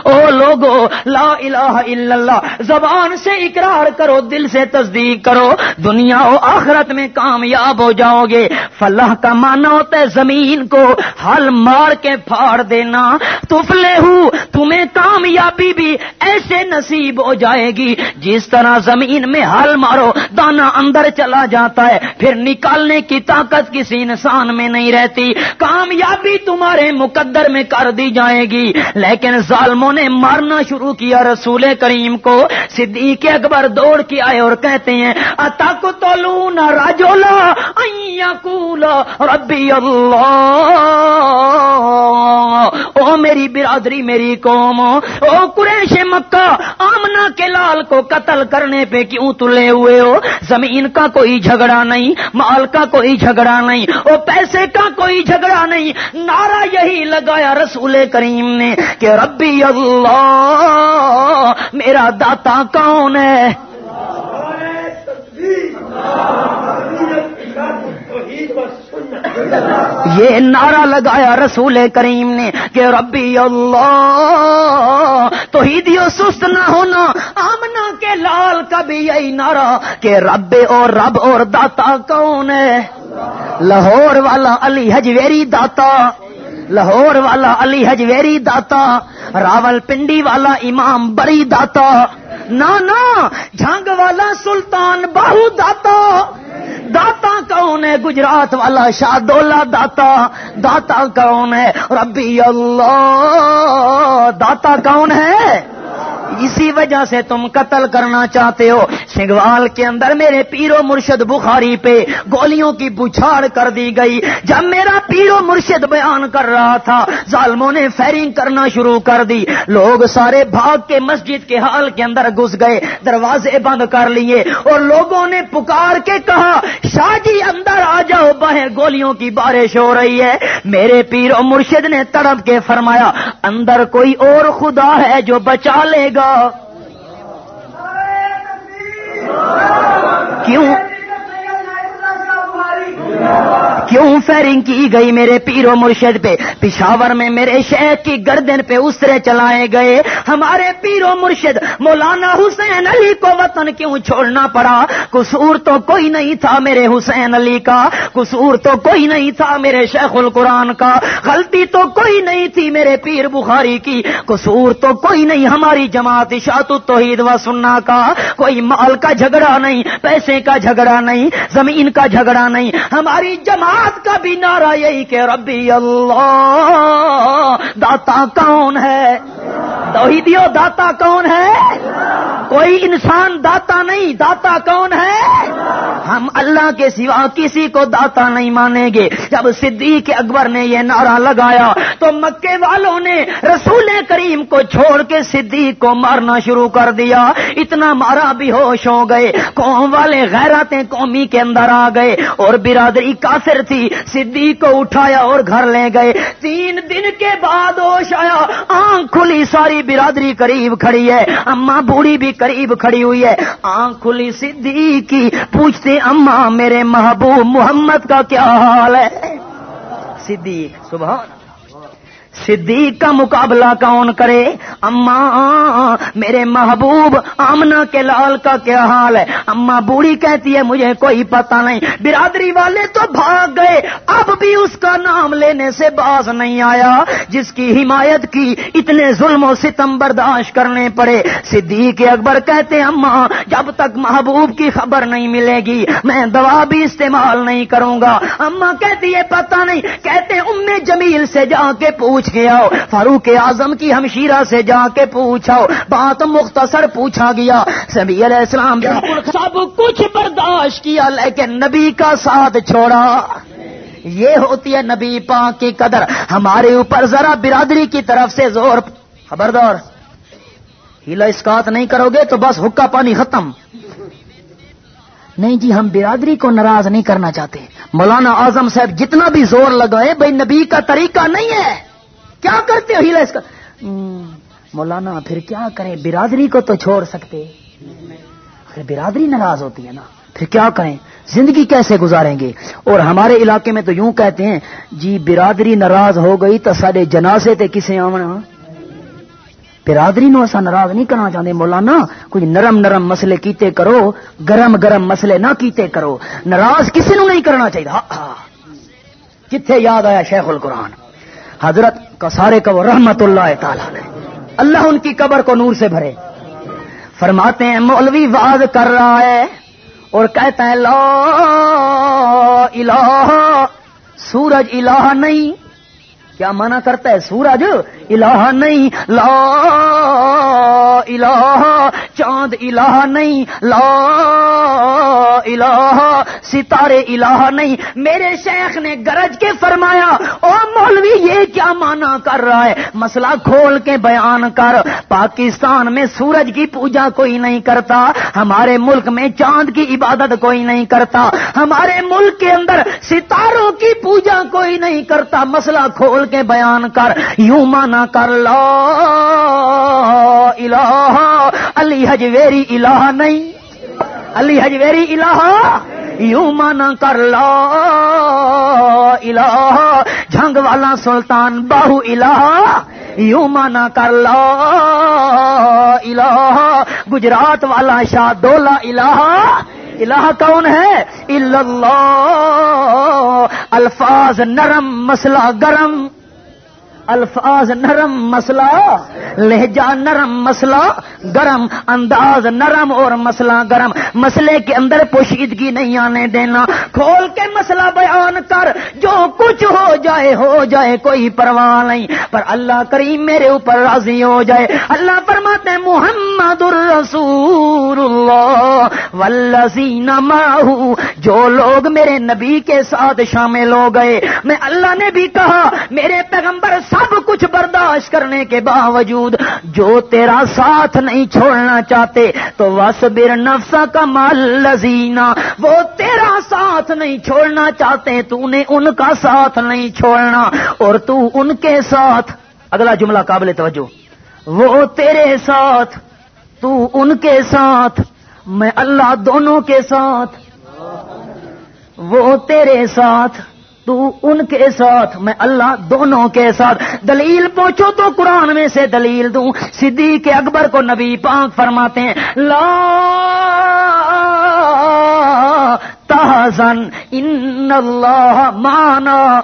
او لوگو، لا الہ الا اللہ زبان سے اقرار کرو، دل سے تصدیق کرو، دنیا و آخرت میں کامیاب ہو جاؤ گے۔ فلاح کا مانا ہوتا ہے زمین کو ہل مار کے پھاڑ دینا۔ تفلے ہوں تمہیں کامیابی بھی ایسے نصیب ہو جائے گی۔ جس طرح زمین میں ہل مارو دانا اندر چلا جاتا ہے، پھر نکالنے کی طاقت کسی انسان میں نہیں رہتی۔ کامیابی تمہارے مقدر میں کر دی جائے گی۔ لیکن ظالموں نے مارنا شروع کیا رسول کریم کو۔ صدیق اکبر دوڑ کے آئے اور کہتے ہیں اتک تو لونا راجولا ربی اللہ۔ او میری برادری، میری قوم، او قریش مکہ آمنا کے لال کو قتل کرنے پہ کیوں تلے ہوئے ہو؟ زمین ان کا کوئی جھگڑا نہیں مال کا کوئی جھگڑا نہیں وہ پیسے کا کوئی جھگڑا نہیں۔ نعرہ یہی لگایا رسول کریم نے کہ ربی اللہ، میرا داتا کون ہے؟ یہ نعرہ لگایا رسول کریم نے کہ ربی اللہ تو ہی دیو سست نہ ہونا، آمنا کے لال کا بھی یہی نعرہ کہ رب اور رب اور داتا کون ہے؟ لاہور والا علی حجویری داتا۔ لاہور والا علی حجویری داتا، راول پنڈی والا امام بری داتا نانا جھنگ والا سلطان باہو داتا۔ داتا کون ہے گجرات والا شاہ دولا داتا؟ داتا کون ہے؟ ربی اللہ۔ داتا کون ہے؟ اسی وجہ سے تم قتل کرنا چاہتے ہو۔ سنگوال کے اندر میرے پیرو مرشد بخاری پہ گولیوں کی بچھاڑ کر دی گئی۔ جب میرا پیرو مرشد بیان کر رہا تھا، ظالموں نے فیرنگ کرنا شروع کر دی۔ لوگ سارے بھاگ کے مسجد کے حال کے اندر گھس گئے، دروازے بند کر لیے اور لوگوں نے پکار کے کہا، شاہ جی اندر آ جاؤ باہر گولیوں کی بارش ہو رہی ہے۔ میرے پیرو مرشد نے تڑپ کے فرمایا، اندر کوئی اور خدا ہے جو بچا لے گا۔ کیوں؟ کیوں فیرنگ کی گئی میرے پیرو مرشد پہ؟ پشاور میں میرے شہر کی گردن پہ اسرے چلائے گئے۔ ہمارے پیرو مرشد، مولانا حسین علی کو وطن کیوں چھوڑنا پڑا؟ قصور تو کوئی نہیں تھا میرے حسین علی کا۔ قصور تو کوئی نہیں تھا میرے شیخ القرآن کا۔ غلطی تو کوئی نہیں تھی میرے پیر بخاری کی۔ قصور تو کوئی نہیں ہماری جماعت شاط توحید و سننا کا۔ کوئی مال کا جھگڑا نہیں، پیسے کا جھگڑا نہیں، زمین کا جھگڑا نہیں۔ ہمارے ہماری جماعت کا بھی نعرہ یہی کہ ربی اللہ، داتا کون ہے؟ توحیدیو داتا کون ہے؟ کوئی انسان داتا نہیں، داتا کون ہے؟ ہم اللہ کے سوا کسی کو داتا نہیں مانیں گے۔ جب صدیق اکبر نے یہ نعرہ لگایا تو مکے والوں نے رسول کریم کو چھوڑ کے صدیق کو مارنا شروع کر دیا۔ اتنا مارا بھی ہوش ہو گئے۔ قوم والے غیراتیں قومی کے اندر آ گئے اور برادری کافر تھی، صدیق کو اٹھایا اور گھر لے گئے۔ تین دن کے بعد ہوش آیا، آنکھ کھلی، ساری برادری قریب کھڑی ہے۔ اما بوڑھی بھی قریب کھڑی ہوئی ہے۔ آنکھ کھلی، صدیق کی پوچھتے اما میرے محبوب محمد کا کیا حال ہے؟ صدیق، سبحان صدیق کا مقابلہ کون کرے؟ اما، میرے محبوب آمنا کے لال کا کیا حال ہے؟ اما بوڑھی کہتی ہے، مجھے کوئی پتہ نہیں۔ برادری والے تو بھاگ گئے۔ اب بھی اس کا نام لینے سے باز نہیں آیا۔ جس کی حمایت کی، اتنے ظلم و ستم برداشت کرنے پڑے۔ صدیق اکبر کہتے، اما، جب تک محبوب کی خبر نہیں ملے گی، میں دوا بھی استعمال نہیں کروں گا۔ اما کہتی ہے پتہ نہیں۔ کہتے، ام جمیل سے جا کے پوچھ پوچھ کے آؤ۔ فاروق اعظم کی ہمشیرہ سے جا کے پوچھاؤ۔ بات مختصر پوچھا گیا۔ سبھی علیہ السلام سب کچھ برداشت کیا، لیکن نبی کا ساتھ چھوڑا۔ یہ ہوتی ہے نبی پاک کی قدر۔ ہمارے اوپر ذرا برادری کی طرف سے زور۔ خبردار، ہیلا اسکات نہیں کرو گے تو بس حکا پانی ختم۔ نہیں جی ہم برادری کو ناراض نہیں کرنا چاہتے۔ مولانا اعظم صاحب جتنا بھی زور لگائے، بھائی نبی کا طریقہ نہیں ہے۔ کیا کرتے ہو ہیلا اس کا؟ مولانا پھر کیا کریں؟ برادری کو تو چھوڑ سکتے۔ برادری ناراض ہوتی ہے نا پھر کیا کریں؟ زندگی کیسے گزاریں گے؟ اور ہمارے علاقے میں تو یوں کہتے ہیں جی برادری ناراض ہو گئی تو سارے جنازے تے کسے آمنا برادری نو ایسا ناراض نہیں کرنا چاہتے مولانا کچھ نرم نرم مسئلے کیتے کرو گرم گرم مسئلے نہ کیتے کرو۔ ناراض کسی نو نہیں کرنا چاہیے۔ ہاں، ہاں۔ کتنے یاد آیا شیخ القرآن۔ حضرت کا سارے رحمت اللہ تعالی نے۔ اللہ ان کی قبر کو نور سے بھرے۔ فرماتے ہیں، مولوی واز کر رہا ہے اور کہتا ہے، لا الہ، سورج الہ نہیں۔ کیا منع کرتا ہے سورج؟ الہ نہیں، لا الہ، چاند الہ نہیں، لا الہ، ستارے الہ نہیں۔ میرے شیخ نے گرج کے فرمایا، او مولوی، یہ کیا مانا کر رہا ہے؟ مسئلہ کھول کے بیان کر۔ پاکستان میں سورج کی پوجا کوئی نہیں کرتا، ہمارے ملک میں چاند کی عبادت کوئی نہیں کرتا، ہمارے ملک کے اندر ستاروں کی پوجا کوئی نہیں کرتا۔ مسئلہ کھول کے بیان کر، یوں مانا کر، لا الہ، علی حجویری الہ نہیں۔ علی حجویری الہ، یوں مانا کر، لا الہ۔ جھنگ والا سلطان باہو الہ، یوں مانا کر، لا الہ۔ گجرات والا شاہ دولا الہ الہ کون ہے؟ اللہ. الفاظ نرم مسئلہ گرم. الفاظ نرم مسئلہ، لہجہ نرم مسئلہ، گرم انداز نرم اور مسئلہ گرم۔ مسئلے کے اندر پوشیدگی نہیں آنے دینا۔ کھول کے مسئلہ بیان کر، جو کچھ ہو جائے ہو جائے، کوئی پرواہ نہیں۔ پر اللہ کریم میرے اوپر راضی ہو جائے۔ اللہ فرماتے ہیں، محمد الرسول اللہ۔ والذین ماہو جو لوگ میرے نبی کے ساتھ شامل ہو گئے۔ میں اللہ نے بھی کہا، میرے پیغمبر سب کچھ برداشت کرنے کے باوجود جو تیرا ساتھ نہیں چھوڑنا چاہتے، تو وسبر نفسا کا مال لذینا وہ تیرا ساتھ نہیں چھوڑنا چاہتے، تو نے ان کا ساتھ نہیں چھوڑنا۔ اور تو ان کے ساتھ، اگلا جملہ قابل توجہ۔ وہ تیرے ساتھ، تو ان کے ساتھ، میں اللہ دونوں کے ساتھ۔ وہ تیرے ساتھ تو ان کے ساتھ، میں اللہ دونوں کے ساتھ۔ دلیل پوچھو تو قرآن میں سے دلیل دوں۔ صدیق اکبر کو نبی پاک فرماتے ہیں، لا تحزن، ان اللہ مانا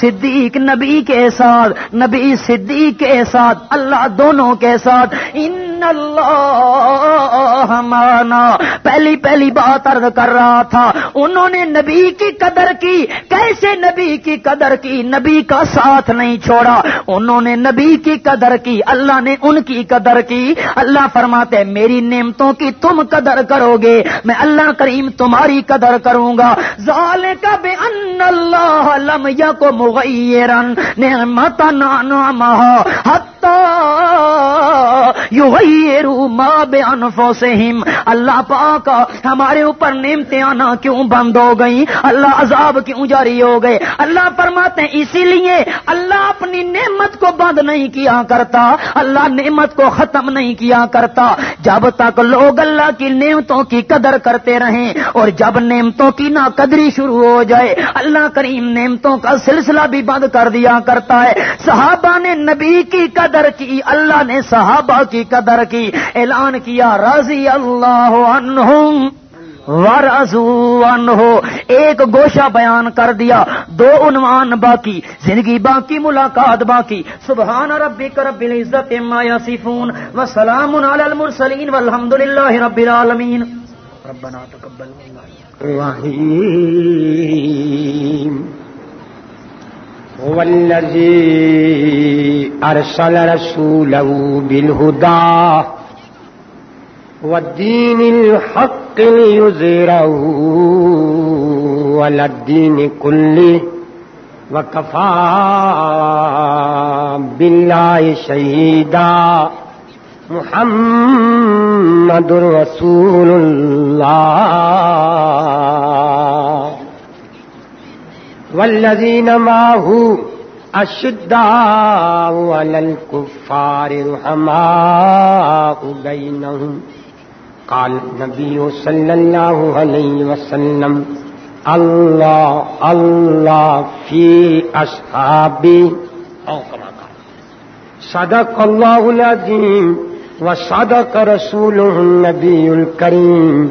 صدیق نبی کے ساتھ، نبی صدیق کے ساتھ، اللہ دونوں کے ساتھ۔ ان اللہ مانا پہلی پہلی بات عرض کر رہا تھا، انہوں نے نبی کی قدر کی۔ کیسے نبی کی قدر کی؟ نبی کا ساتھ نہیں چھوڑا۔ انہوں نے نبی کی قدر کی، اللہ نے ان کی قدر کی۔ اللہ فرماتے میری نعمتوں کی تم قدر کرو گے۔ میں اللہ کریم تمہاری قدر کروں گا۔ ظال کا بے ان اللہ لم کو مغیرن، نعمتا نعمها حتی یغیرو ما بے انفسہم اللہ پاک ہمارے اوپر نعمتیں آنا کیوں بند ہو گئی اللہ عذاب کیوں جاری ہو گئے؟ اللہ فرماتے ہیں، اسی لیے اللہ اپنی نعمت کو بند نہیں کیا کرتا، اللہ نعمت کو ختم نہیں کیا کرتا۔ جب تک لوگ اللہ کی نعمتوں کی قدر کرتے رہیں اور جب نعمتوں کی نا قدری شروع ہو جائے، اللہ کریم نعمتوں کا سلسلہ بھی بند کر دیا کرتا ہے۔ صحابہ نے نبی کی قدر کی، اللہ نے صحابہ کی قدر کی۔ اعلان کیا، رضی اللہ عنہم عنہ۔ ایک گوشہ بیان کر دیا، دو عنوان باقی۔ زندگی باقی، ملاقات باقی۔ سبحان ربک رب العزت ما یصفون۔ وسلام علی المرسلین والحمد للہ رب العالمین۔ ربنا تقبل هو الذي أرسل رسوله بالهدى والدين الحق ليزيره على الدين كله، وكفى بالله شهيدا. محمد رسول الله. والذين معه أشداء على الكفار رحماء بينهم قال النبي صلى الله عليه وسلم الله الله في أصحابي أو كما صدق الله العظيم وصدق رسوله النبي الكريم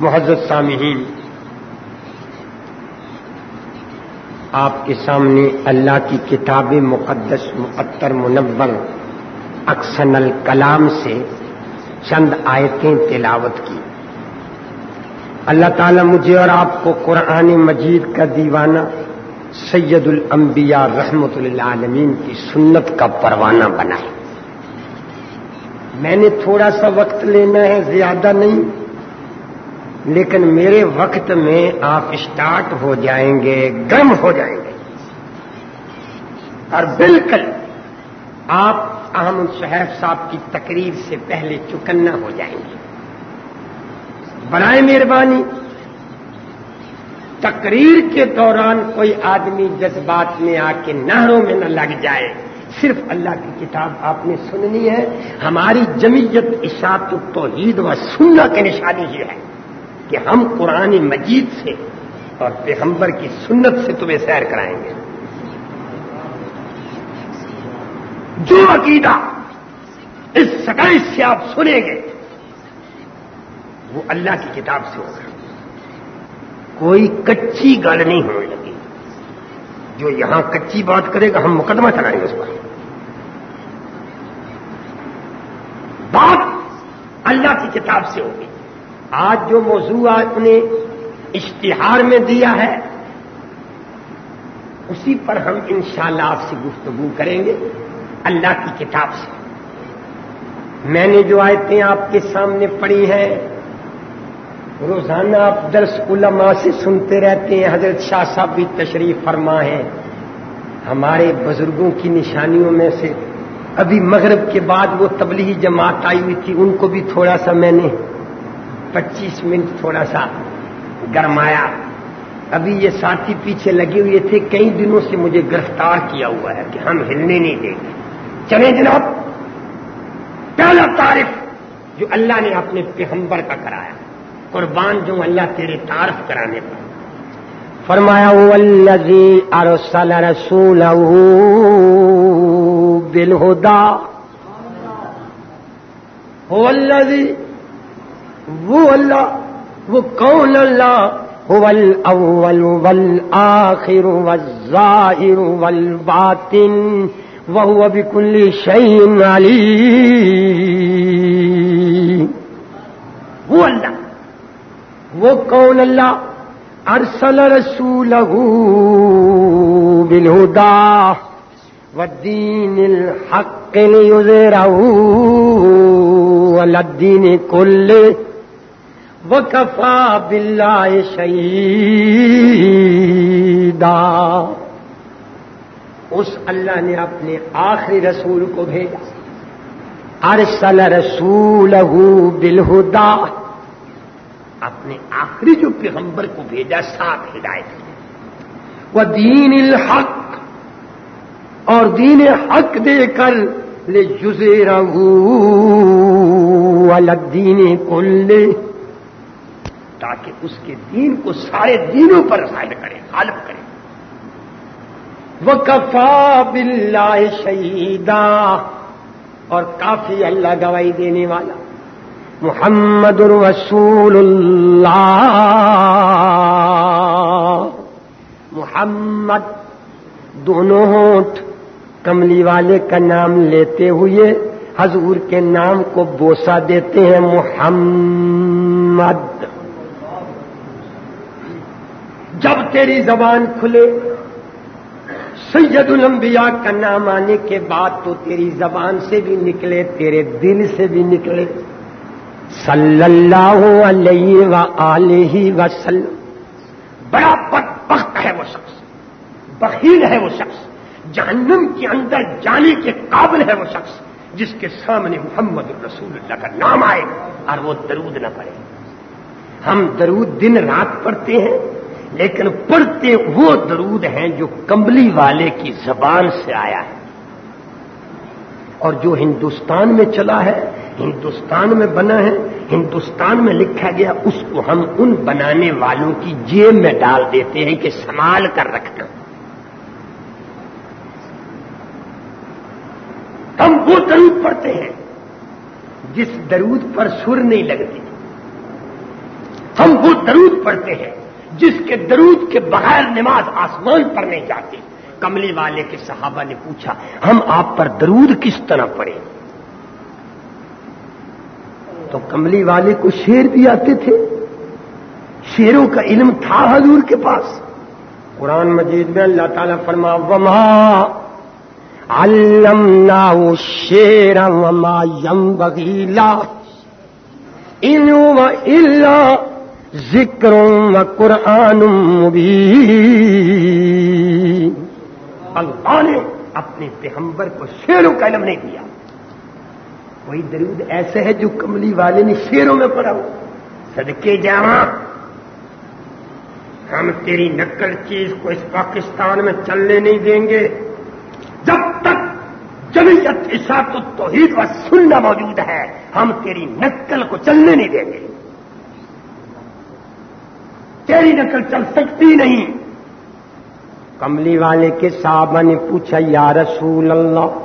محضرت سامعین، آپ کے سامنے اللہ کی کتاب مقدس مقطر منور اکسن الکلام سے چند آیتیں تلاوت کی۔ اللہ تعالیٰ مجھے اور آپ کو قرآن مجید کا دیوانہ سید الانبیاء رحمت اللہ عالمین کی سنت کا پروانہ بنائے میں نے تھوڑا سا وقت لینا ہے، زیادہ نہیں۔ لیکن میرے وقت میں آپ اسٹارٹ ہو جائیں گے، گرم ہو جائیں گے۔ اور بالکل آپ احمد صحیف صاحب کی تقریر سے پہلے چکنا ہو جائیں گے۔ برائے مہربانی۔ تقریر کے دوران کوئی آدمی جذبات میں آ کے نہروں میں نہ لگ جائے۔ صرف اللہ کی کتاب آپ نے سننی ہے۔ ہماری جمعیت اشاعت توحید و سننا کی نشانی یہ ہے۔ کہ ہم قرآن مجید سے اور پیغمبر کی سنت سے تمہیں سیر کرائیں گے۔ جو عقیدہ اس سکائی سے آپ سنیں گے، وہ اللہ کی کتاب سے ہوگا۔ کوئی کچی گل نہیں ہونے لگی۔ جو یہاں کچی بات کرے گا، ہم مقدمہ چلائیں گے اس پر۔ بات اللہ کی کتاب سے ہوگی۔ آج جو موضوع آپ نے اشتہار میں دیا ہے، اسی پر ہم انشاءاللہ شاء آپ سے گفتگو کریں گے، اللہ کی کتاب سے۔ میں نے جو آیتیں آپ کے سامنے پڑھی ہیں، روزانہ آپ درس علماء سے سنتے رہتے ہیں، حضرت شاہ صاحب بھی تشریف فرما ہے ہمارے بزرگوں کی نشانیوں میں سے، ابھی مغرب کے بعد وہ تبلیغی جماعت آئی ہوئی تھی، ان کو بھی تھوڑا سا میں نے پچیس منٹ تھوڑا سا گرمایا۔ ابھی یہ ساتھی پیچھے لگے ہوئے تھے کئی دنوں سے مجھے گرفتار کیا ہوا ہے کہ ہم ہلنے نہیں دیں گے۔ چلیں جناب پہلا تعریف جو اللہ نے اپنے پیغمبر کا کرایا۔ قربان جو اللہ تیرے تعارف کرانے پر۔ فرمایا الذي ارسل رسوله بالهدى هو الذي وہ اللہ، وہ کون اللہ؟ هو الاول والآخر والظاهر والباطن وهو بكل شيء عليم وہ اللہ، وہ کون اللہ؟ ارسل رسول بالہدا والدین الحق ليظهره على الدين كله وكفى بالله شهيدا اس اللہ نے اپنے آخری رسول کو بھیجا۔ ارسل رسوله بالہدا۔ اپنے آخری جو پیغمبر کو بھیجا ساتھ ہدایت۔ وہ دین الحق، اور دین حق دے کر لے جزے الگ دین کو تاکہ اس کے دین کو سارے دینوں پر غائب کرے، غالب کرے۔ وہ کفا بلّہ شہیدا۔ اور کافی اللہ گواہی دینے والا۔ محمد رسول اللہ۔ محمد دونوں ہونٹ کملی والے کا نام لیتے ہوئے حضور کے نام کو بوسا دیتے ہیں محمد۔ جب تیری زبان کھلے، سید الانبیاء کا نام آنے کے بعد تو تیری زبان سے بھی نکلے، تیرے دل سے بھی نکلے۔ صلی اللہ علیہ و وسلم۔ بڑا بدبخت ہے وہ شخص، بخیل ہے وہ شخص۔ جہنم کے اندر جانے کے قابل ہے وہ شخص، جس کے سامنے محمد الرسول اللہ کا نام آئے اور وہ درود نہ پڑے۔ ہم درود دن رات پڑھتے ہیں لیکن پڑھتے وہ درود ہیں جو کمبلی والے کی زبان سے آیا ہے۔ اور جو ہندوستان میں چلا ہے، ہندوستان میں بنا ہے، ہندوستان میں لکھا گیا، اس کو ہم ان بنانے والوں کی جیب میں ڈال دیتے ہیں کہ سنبھال کر رکھنا۔ ہم وہ درود پڑھتے ہیں جس درود پر سر نہیں لگتی۔ ہم وہ درود پڑھتے ہیں جس کے درود کے بغیر نماز آسمان پر نہیں جاتی۔ کملی والے کے صحابہ نے پوچھا، ہم آپ پر درود کس طرح پڑے تو کملی والے کو شیر بھی آتے تھے۔ شیروں کا علم تھا حضور کے پاس۔ قرآن مجید میں اللہ تعالیٰ فرما، وما علم نا شیر وما یم بغیلا ان ذکر و قرآن اللہ نے اپنے پیغمبر کو شیروں کا علم نہیں دیا۔ کوئی درود ایسے ہے جو کملی والے نے شیروں میں پڑھا ہو۔ صدقے جاواں ہم تیری نقل چیز کو اس پاکستان میں چلنے نہیں دیں گے۔ جب تک جمعیت اشاعت توحید و سننا موجود ہے، ہم تیری نقل کو چلنے نہیں دیں گے۔ تیری نقل چل سکتی نہیں۔ کملی والے کے صحابہ نے پوچھا، یا رسول اللہ،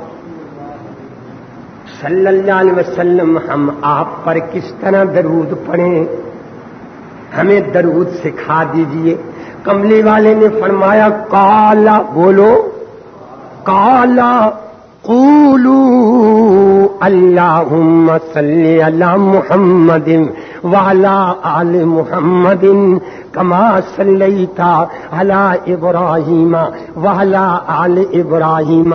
صلی اللہ علیہ وسلم، ہم آپ پر کس طرح درود پڑھیں؟ ہمیں درود سکھا دیجیے۔ کملی والے نے فرمایا، کالا، بولو، کالا۔ قولو اللہ صل اللہ محمد وعلى آل محمد کما صليت على ابراہیم وعلى آل ابراہیم